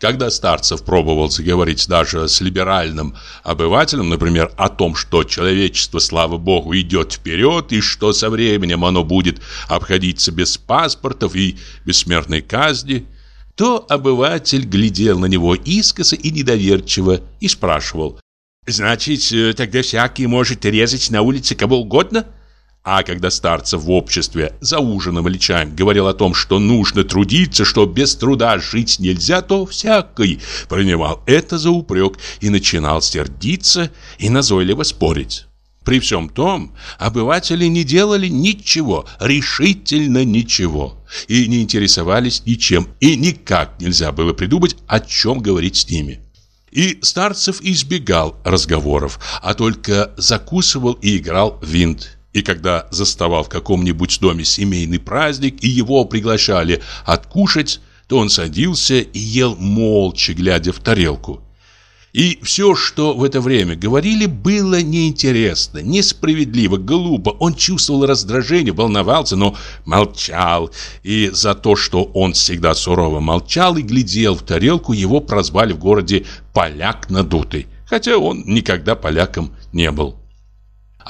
Когда Старцев пробовал заговорить даже с либеральным обывателем, например, о том, что человечество, слава богу, идет вперед, и что со временем оно будет обходиться без паспортов и бессмертной казни, то обыватель глядел на него искоса и недоверчиво и спрашивал, «Значит, э, тогда всякий может резать на улице кого угодно?» А когда старца в обществе за ужином или чаем говорил о том, что нужно трудиться, что без труда жить нельзя, то всякий принимал это за упрек и начинал сердиться и назойливо спорить. При всем том, обыватели не делали ничего, решительно ничего, и не интересовались ничем, и никак нельзя было придумать, о чем говорить с ними. И Старцев избегал разговоров, а только закусывал и играл винт. И когда заставал в каком-нибудь доме семейный праздник и его приглашали откушать, то он садился и ел молча, глядя в тарелку. И все, что в это время говорили, было неинтересно, несправедливо, глупо. Он чувствовал раздражение, волновался, но молчал. И за то, что он всегда сурово молчал и глядел в тарелку, его прозвали в городе «поляк надутый», хотя он никогда поляком не был.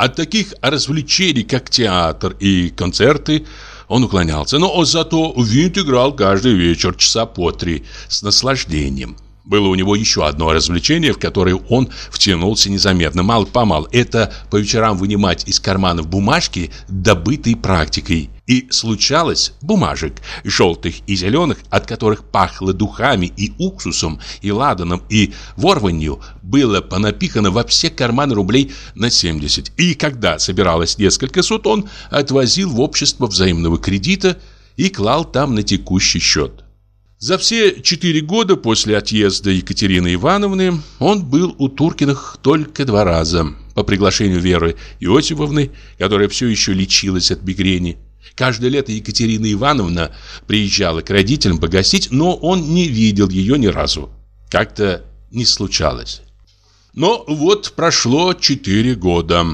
От таких развлечений, как театр и концерты, он уклонялся, но зато винт играл каждый вечер часа по три с наслаждением. Было у него еще одно развлечение, в которое он втянулся незаметно, мало-помалу. Это по вечерам вынимать из карманов бумажки, добытые практикой. И случалось бумажек, желтых и зеленых, от которых пахло духами и уксусом, и ладаном, и ворванью, было понапихано во все карманы рублей на 70. И когда собиралось несколько сот, он отвозил в общество взаимного кредита и клал там на текущий счет. За все четыре года после отъезда Екатерины Ивановны он был у Туркиных только два раза. По приглашению Веры Иосифовны, которая все еще лечилась от мигрени. Каждое лето Екатерина Ивановна приезжала к родителям погостить, но он не видел ее ни разу. Как-то не случалось. Но вот прошло четыре года.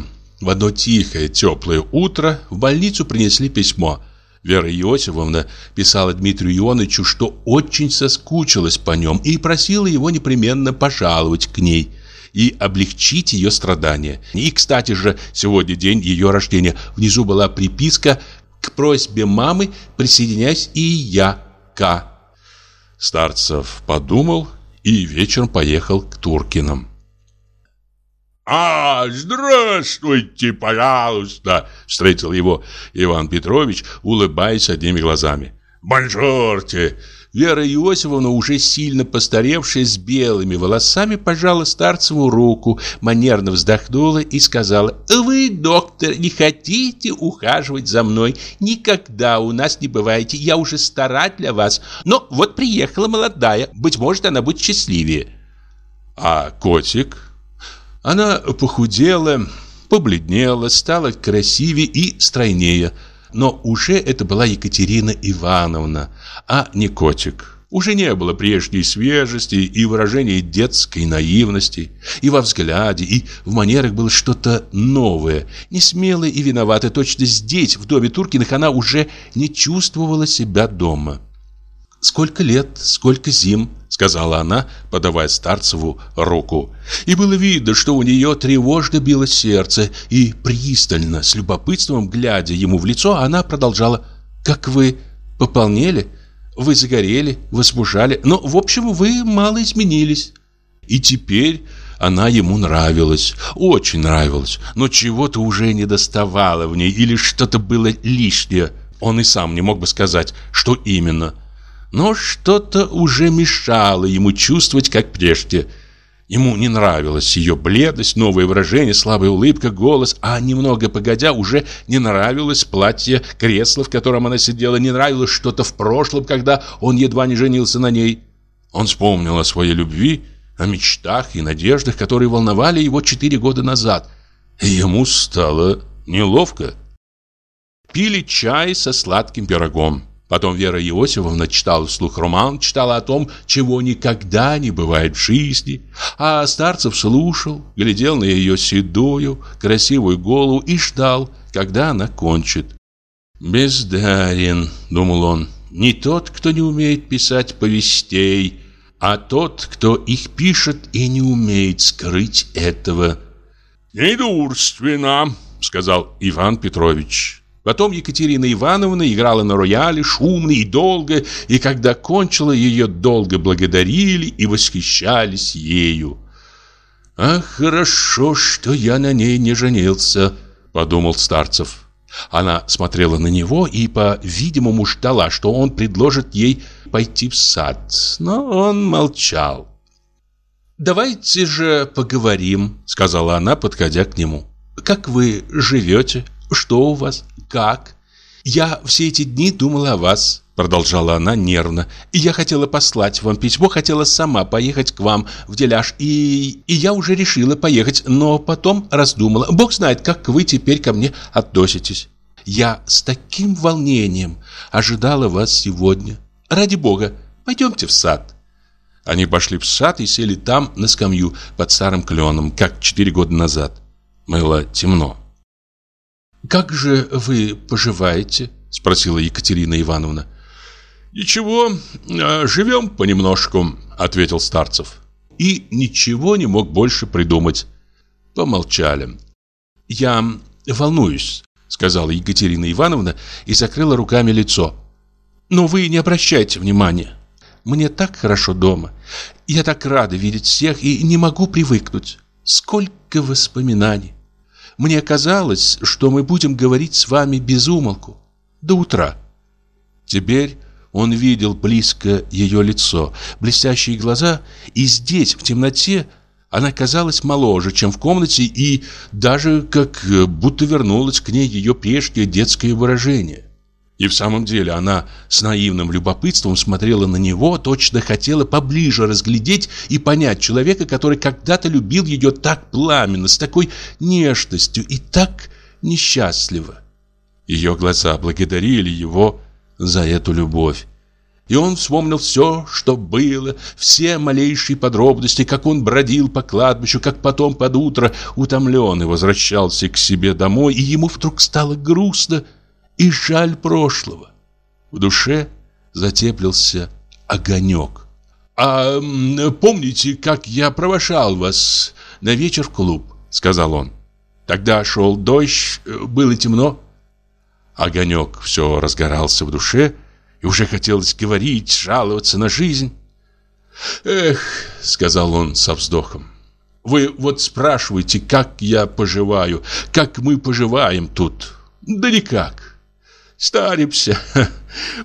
В одно тихое, теплое утро в больницу принесли письмо – Вера Иосифовна писала Дмитрию Ионовичу, что очень соскучилась по нем и просила его непременно пожаловать к ней и облегчить ее страдания. И, кстати же, сегодня день ее рождения. Внизу была приписка «К просьбе мамы присоединяюсь и я, К». Старцев подумал и вечером поехал к Туркиным. «А, здравствуйте, пожалуйста!» Встретил его Иван Петрович, улыбаясь одними глазами. «Бонжорте!» Вера Иосифовна, уже сильно постаревшая, с белыми волосами, пожала Старцеву руку, манерно вздохнула и сказала, «Вы, доктор, не хотите ухаживать за мной? Никогда у нас не бываете, я уже стара для вас. Но вот приехала молодая, быть может, она будет счастливее». «А котик?» Она похудела, побледнела, стала красивее и стройнее. Но уже это была Екатерина Ивановна, а не котик. Уже не было прежней свежести и выражения детской наивности. И во взгляде, и в манерах было что-то новое, несмелое и виноватое. Точно здесь, в доме Туркиных, она уже не чувствовала себя дома. «Сколько лет, сколько зим», сказала она, подавая Старцеву руку. И было видно, что у нее тревожно било сердце, и пристально, с любопытством глядя ему в лицо, она продолжала «Как вы пополнели? Вы загорели, возмужали, но, в общем, вы мало изменились». И теперь она ему нравилась, очень нравилась, но чего-то уже не доставало в ней или что-то было лишнее. Он и сам не мог бы сказать, что именно. Но что-то уже мешало ему чувствовать, как прежде. Ему не нравилась ее бледность, новое выражение, слабая улыбка, голос, а немного погодя уже не нравилось платье, кресло, в котором она сидела, не нравилось что-то в прошлом, когда он едва не женился на ней. Он вспомнил о своей любви, о мечтах и надеждах, которые волновали его четыре года назад. И ему стало неловко. Пили чай со сладким пирогом. Потом Вера Иосифовна читала вслух роман, читала о том, чего никогда не бывает в жизни. А Старцев слушал, глядел на ее седую, красивую голову и ждал, когда она кончит. «Бездарен», — думал он, — «не тот, кто не умеет писать повестей, а тот, кто их пишет и не умеет скрыть этого». «Недурственно», — сказал Иван Петрович. Потом Екатерина Ивановна играла на рояле шумно и долго, и когда кончила, ее долго благодарили и восхищались ею. «Ах, хорошо, что я на ней не женился», — подумал Старцев. Она смотрела на него и, по-видимому, ждала, что он предложит ей пойти в сад, но он молчал. «Давайте же поговорим», — сказала она, подходя к нему. «Как вы живете? Что у вас? Как? Я все эти дни думала о вас, продолжала она нервно. И я хотела послать вам письмо, хотела сама поехать к вам в деляж. И, и я уже решила поехать, но потом раздумала. Бог знает, как вы теперь ко мне относитесь. Я с таким волнением ожидала вас сегодня. Ради бога, пойдемте в сад. Они пошли в сад и сели там на скамью под старым кленом, как четыре года назад. Было темно. «Как же вы поживаете?» – спросила Екатерина Ивановна. «Ничего, а, живем понемножку», – ответил Старцев. И ничего не мог больше придумать. Помолчали. «Я волнуюсь», – сказала Екатерина Ивановна и закрыла руками лицо. «Но вы не обращайте внимания. Мне так хорошо дома. Я так рада видеть всех и не могу привыкнуть. Сколько воспоминаний. Мне казалось, что мы будем говорить с вами без умолку. До утра. Теперь он видел близко ее лицо, блестящие глаза, и здесь, в темноте, она казалась моложе, чем в комнате, и даже как будто вернулось к ней ее прежнее детское выражение. И в самом деле она с наивным любопытством смотрела на него, точно хотела поближе разглядеть и понять человека, который когда-то любил ее так пламенно, с такой нежностью и так несчастливо. Ее глаза благодарили его за эту любовь. И он вспомнил все, что было, все малейшие подробности, как он бродил по кладбищу, как потом под утро утомленный возвращался к себе домой, и ему вдруг стало грустно, и жаль прошлого. В душе затеплился огонек. «А помните, как я провожал вас на вечер в клуб?» — сказал он. «Тогда шел дождь, было темно». Огонек все разгорался в душе, и уже хотелось говорить, жаловаться на жизнь. «Эх», — сказал он со вздохом, — «вы вот спрашиваете, как я поживаю, как мы поживаем тут. Да никак. Старимся,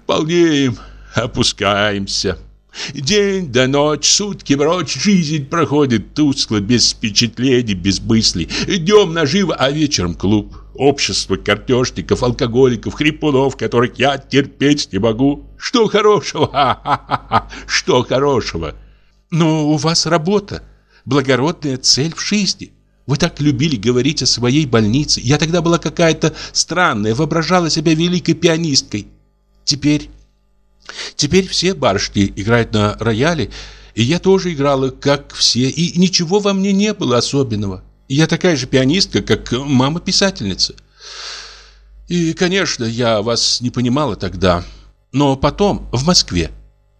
полнеем, опускаемся. День да ночь, сутки прочь, жизнь проходит тускло, без впечатлений, без мыслей. Днем наживо, а вечером клуб. Общество картежников, алкоголиков, хрипунов, которых я терпеть не могу. Что хорошего? Что хорошего? Но у вас работа, благородная цель в жизни. Вы так любили говорить о своей больнице. Я тогда была какая-то странная, воображала себя великой пианисткой. Теперь... Теперь все барышни играют на рояле, и я тоже играла, как все, и ничего во мне не было особенного. Я такая же пианистка, как мама-писательница. И, конечно, я вас не понимала тогда, но потом, в Москве.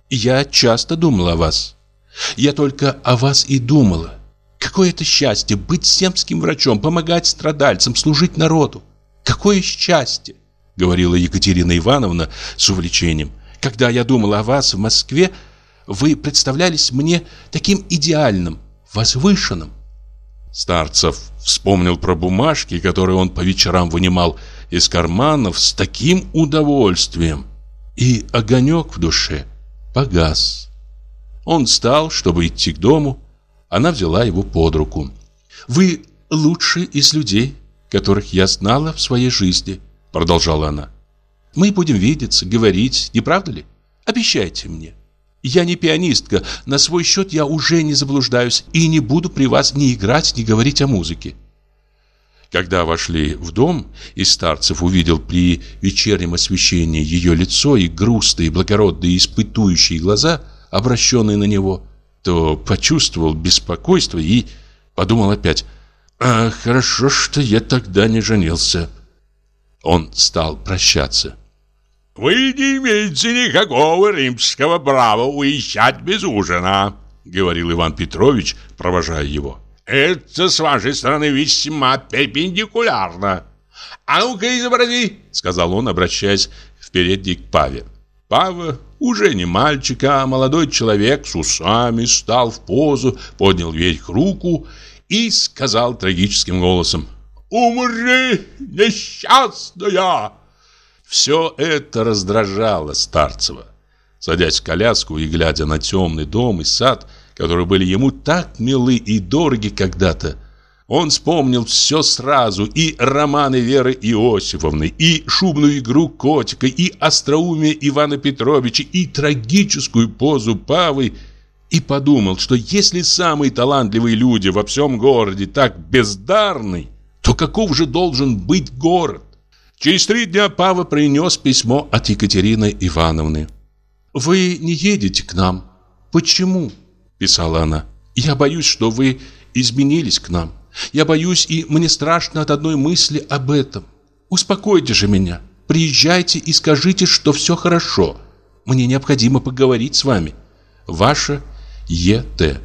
Я часто думала о вас. Я только о вас и думала. Какое это счастье быть семским врачом, помогать страдальцам, служить народу. Какое счастье, говорила Екатерина Ивановна с увлечением. Когда я думала о вас в Москве, вы представлялись мне таким идеальным, возвышенным. Старцев вспомнил про бумажки, которые он по вечерам вынимал из карманов с таким удовольствием. И огонек в душе погас. Он встал, чтобы идти к дому. Она взяла его под руку. «Вы лучший из людей, которых я знала в своей жизни», продолжала она. «Мы будем видеться, говорить, не правда ли? Обещайте мне». Я не пианистка, на свой счет я уже не заблуждаюсь и не буду при вас ни играть, ни говорить о музыке. Когда вошли в дом, и Старцев увидел при вечернем освещении ее лицо и грустные, благородные, испытующие глаза, обращенные на него, то почувствовал беспокойство и подумал опять, «А хорошо, что я тогда не женился». Он стал прощаться. «Вы не имеете никакого римского права уезжать без ужина», говорил Иван Петрович, провожая его. «Это с вашей стороны весьма перпендикулярно». «А ну-ка изобрази», сказал он, обращаясь в передний к Паве. Пава, уже не мальчик, а молодой человек с усами, стал в позу, поднял вверх руку и сказал трагическим голосом «Умри, несчастная!» Все это раздражало Старцева. Садясь в коляску и глядя на темный дом и сад, которые были ему так милы и дороги когда-то, он вспомнил все сразу, и романы Веры Иосифовны, и шубную игру котика, и остроумие Ивана Петровича, и трагическую позу Павы, и подумал, что если самые талантливые люди во всем городе так бездарны, то каков же должен быть город? Через три дня Пава принес письмо от Екатерины Ивановны. «Вы не едете к нам. Почему?» – писала она. «Я боюсь, что вы изменились к нам. Я боюсь, и мне страшно от одной мысли об этом. Успокойте же меня. Приезжайте и скажите, что все хорошо. Мне необходимо поговорить с вами. Ваша Е.Т.»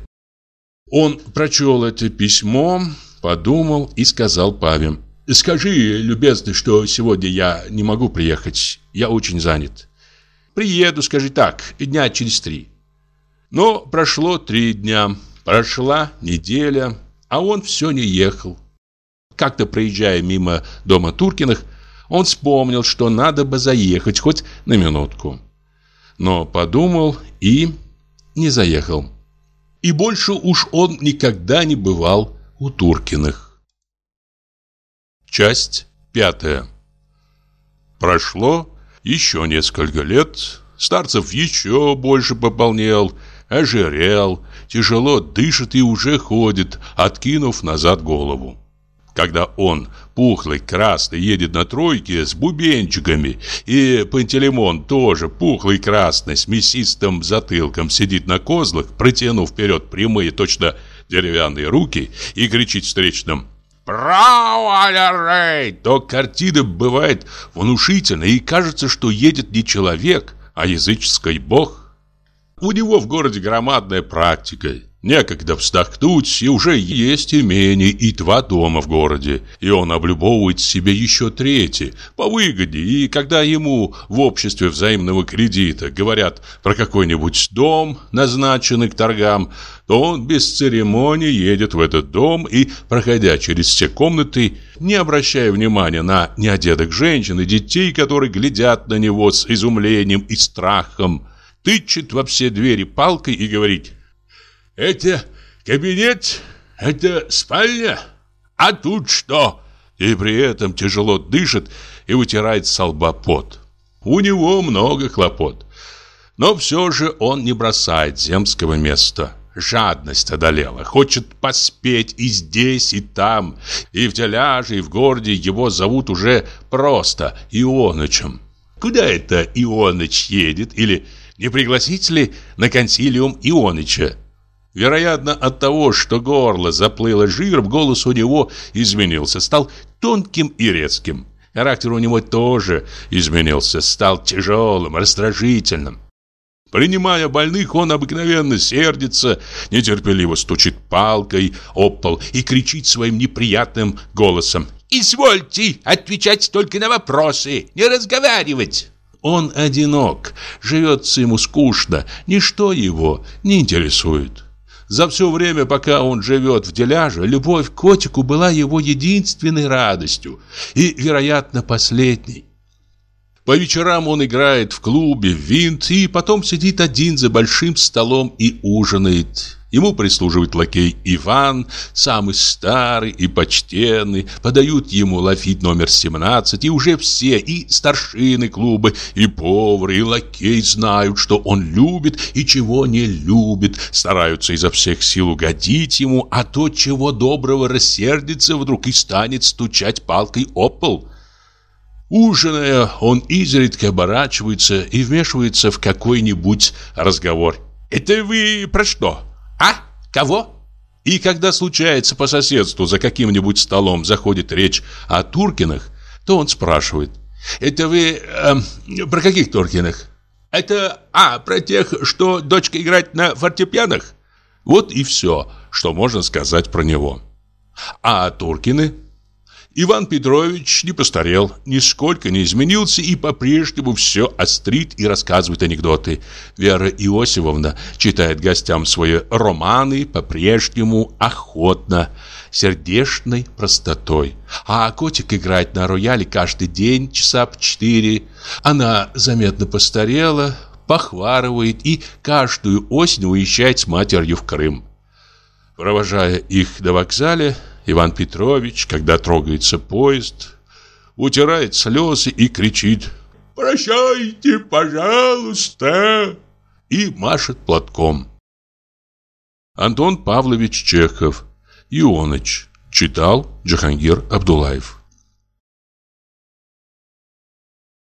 Он прочел это письмо, подумал и сказал Паве. Скажи, любезный, что сегодня я не могу приехать. Я очень занят. Приеду, скажи так, дня через три. Но прошло три дня, прошла неделя, а он все не ехал. Как-то проезжая мимо дома Туркиных, он вспомнил, что надо бы заехать хоть на минутку. Но подумал и не заехал. И больше уж он никогда не бывал у Туркиных. Часть пятая. Прошло еще несколько лет. Старцев еще больше пополнел, ожирел, тяжело дышит и уже ходит, откинув назад голову. Когда он, пухлый, красный, едет на тройке с бубенчиками, и Пантелеймон тоже пухлый, красный, с мясистым затылком сидит на козлах, протянув вперед прямые, точно деревянные руки, и кричит встречным «Право, Рей!» То картина бывает внушительной, и кажется, что едет не человек, а языческий бог. У него в городе громадная практика. Некогда вздохнуть, и уже есть имение и два дома в городе. И он облюбовывает себе еще третий, по выгоде. И когда ему в обществе взаимного кредита говорят про какой-нибудь дом, назначенный к торгам, то он без церемонии едет в этот дом и, проходя через все комнаты, не обращая внимания на неодетых женщин и детей, которые глядят на него с изумлением и страхом, тычет во все двери палкой и говорит это кабинет, это спальня, а тут что? И при этом тяжело дышит и вытирает с лба пот. У него много хлопот. Но все же он не бросает земского места. Жадность одолела, хочет поспеть и здесь, и там, и в Теляже, и в городе его зовут уже просто Ионычем. Куда это Ионыч едет? Или не пригласить ли на консилиум Ионыча? Вероятно, от того, что горло заплыло жиром, голос у него изменился, стал тонким и резким. Характер у него тоже изменился, стал тяжелым, раздражительным. Принимая больных, он обыкновенно сердится, нетерпеливо стучит палкой об пол и кричит своим неприятным голосом. «Извольте отвечать только на вопросы, не разговаривать!» Он одинок, живется ему скучно, ничто его не интересует. За все время, пока он живет в деляже, любовь к котику была его единственной радостью и, вероятно, последней. По вечерам он играет в клубе в винт и потом сидит один за большим столом и ужинает. Ему прислуживает лакей Иван, самый старый и почтенный, подают ему лафит номер 17, и уже все, и старшины клуба, и повар, и лакей знают, что он любит и чего не любит, стараются изо всех сил угодить ему, а то, чего доброго рассердится, вдруг и станет стучать палкой о пол. Ужиная, он изредка оборачивается и вмешивается в какой-нибудь разговор. «Это вы про что? А? Кого?» И когда случается по соседству за каким-нибудь столом заходит речь о Туркинах, то он спрашивает. «Это вы э, про каких Туркинах?» «Это, а, про тех, что дочка играет на фортепианах?» Вот и все, что можно сказать про него. А Туркины – Иван Петрович не постарел, нисколько не изменился и по-прежнему все острит и рассказывает анекдоты. Вера Иосифовна читает гостям свои романы по-прежнему охотно, сердечной простотой. А котик играет на рояле каждый день часа по четыре. Она заметно постарела, похварывает и каждую осень уезжает с матерью в Крым. Провожая их до вокзаля, Иван Петрович, когда трогается поезд, утирает слезы и кричит «Прощайте, пожалуйста!» и машет платком. Антон Павлович Чехов, Ионыч, читал Джахангир Абдулаев.